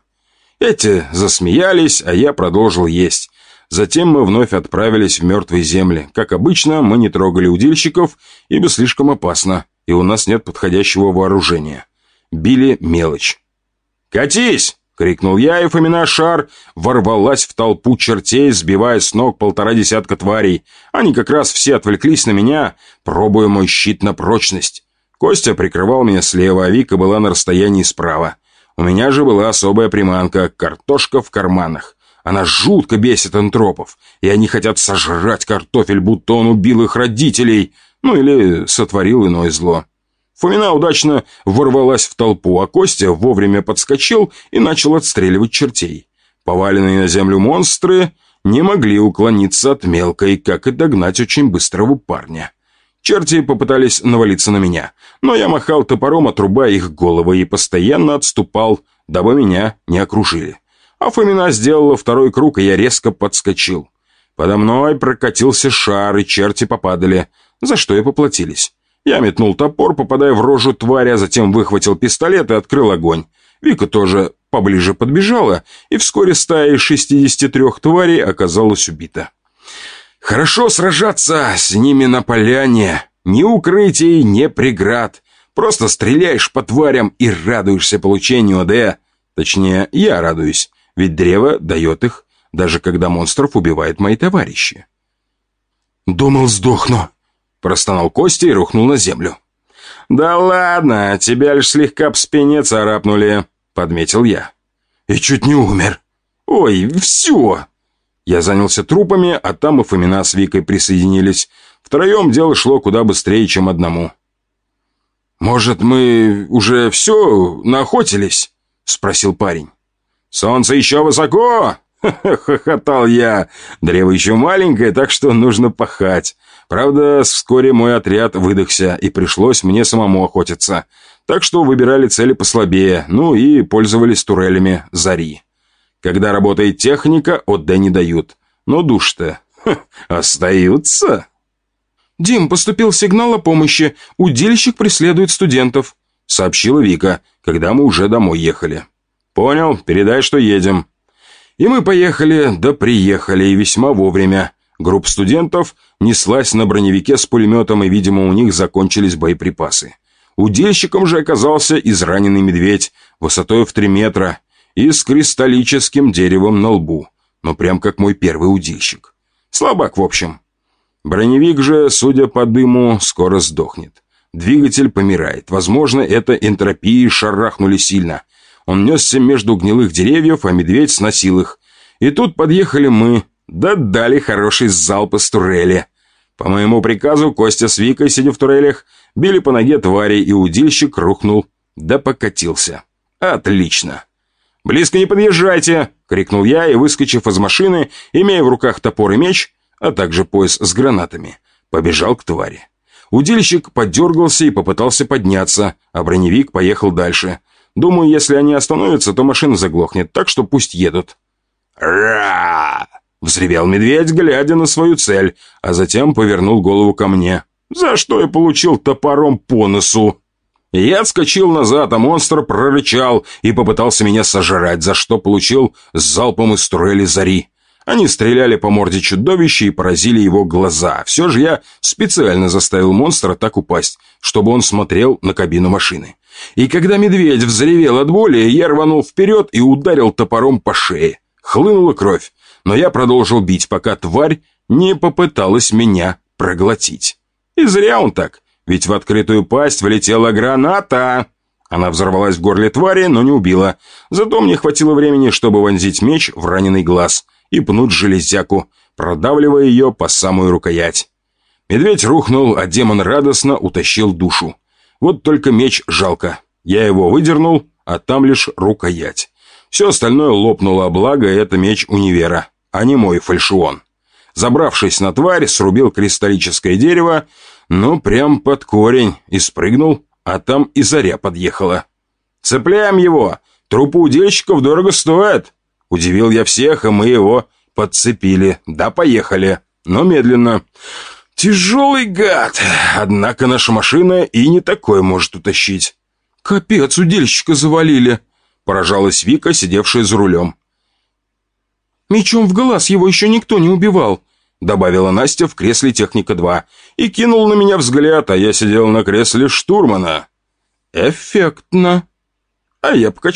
Speaker 2: Эти засмеялись, а я продолжил есть. Затем мы вновь отправились в мертвые земли. Как обычно, мы не трогали удильщиков, ибо слишком опасно, и у нас нет подходящего вооружения. Били мелочь. «Катись!» — крикнул я, и Фомина Шар ворвалась в толпу чертей, сбивая с ног полтора десятка тварей. Они как раз все отвлеклись на меня, пробуя мой щит на прочность. Костя прикрывал меня слева, а Вика была на расстоянии справа. У меня же была особая приманка — картошка в карманах. Она жутко бесит антропов, и они хотят сожрать картофель, будто он убил их родителей, ну или сотворил иное зло. Фомина удачно ворвалась в толпу, а Костя вовремя подскочил и начал отстреливать чертей. Поваленные на землю монстры не могли уклониться от мелкой, как и догнать очень быстрого парня. Черти попытались навалиться на меня, но я махал топором, отрубая их головы, и постоянно отступал, дабы меня не окружили. А Фомина сделала второй круг, и я резко подскочил. Подо мной прокатился шар, и черти попадали, за что и поплатились. Я метнул топор, попадая в рожу твари, а затем выхватил пистолет и открыл огонь. Вика тоже поближе подбежала, и вскоре стая из 63 тварей оказалась убита. Хорошо сражаться с ними на поляне. Ни укрытий, ни преград. Просто стреляешь по тварям и радуешься получению АД. Точнее, я радуюсь. Ведь древо дает их, даже когда монстров убивают мои товарищи. «Думал, сдохну», — простонал Костя и рухнул на землю. «Да ладно, тебя лишь слегка по спине царапнули», — подметил я. «И чуть не умер». «Ой, все!» Я занялся трупами, а там и Фомина с Викой присоединились. Втроем дело шло куда быстрее, чем одному. «Может, мы уже все наохотились?» — спросил парень. «Солнце еще высоко!» — хохотал я. «Древо еще маленькое, так что нужно пахать. Правда, вскоре мой отряд выдохся, и пришлось мне самому охотиться. Так что выбирали цели послабее, ну и пользовались турелями «Зари». Когда работает техника, отдай не дают. Но душ-то остаются. «Дим, поступил сигнал о помощи. Удильщик преследует студентов», — сообщила Вика, когда мы уже домой ехали. «Понял, передай, что едем». И мы поехали, да приехали, и весьма вовремя. Группа студентов неслась на броневике с пулеметом, и, видимо, у них закончились боеприпасы. Удильщиком же оказался израненный медведь, высотой в три метра, и с кристаллическим деревом на лбу. Ну, прям как мой первый удильщик. Слабак, в общем. Броневик же, судя по дыму, скоро сдохнет. Двигатель помирает. Возможно, это энтропии шарахнули сильно. Он несся между гнилых деревьев, а медведь сносил их. И тут подъехали мы, да дали хороший залп из турели. По моему приказу Костя с Викой, сидя в турелях, били по ноге твари, и удильщик рухнул, да покатился. Отлично. «Близко не подъезжайте!» — крикнул я, и, выскочив из машины, имея в руках топор и меч, а также пояс с гранатами, побежал к твари. Удильщик подергался и попытался подняться, а броневик поехал дальше. Думаю, если они остановятся, то машина заглохнет, так что пусть едут. «Ра!» — взревел медведь, глядя на свою цель, а затем повернул голову ко мне. «За что я получил топором по носу?» Я отскочил назад, а монстр прорычал и попытался меня сожрать, за что получил залпом из турели зари. Они стреляли по морде чудовища и поразили его глаза. Все же я специально заставил монстра так упасть, чтобы он смотрел на кабину машины. И когда медведь взревел от боли, я рванул вперед и ударил топором по шее. Хлынула кровь, но я продолжил бить, пока тварь не попыталась меня проглотить. И зря он так, ведь в открытую пасть влетела граната. Она взорвалась в горле твари, но не убила. Зато мне хватило времени, чтобы вонзить меч в раненый глаз и пнуть железяку, продавливая ее по самую рукоять. Медведь рухнул, а демон радостно утащил душу. Вот только меч жалко. Я его выдернул, а там лишь рукоять. Все остальное лопнуло, благо это меч универа, а не мой фальшион. Забравшись на тварь, срубил кристаллическое дерево, ну, прям под корень, и спрыгнул, а там и заря подъехала. «Цепляем его! Трупы удильщиков дорого стоят!» Удивил я всех, и мы его подцепили. Да, поехали, но медленно. «Тяжелый гад! Однако наша машина и не такое может утащить». «Капец, удильщика завалили!» Поражалась Вика, сидевшая за рулем.
Speaker 3: «Мечом в глаз его еще никто не убивал», добавила Настя в кресле «Техника-2»
Speaker 2: и кинул на меня взгляд, а я сидел на кресле штурмана.
Speaker 3: «Эффектно».
Speaker 2: А я покачал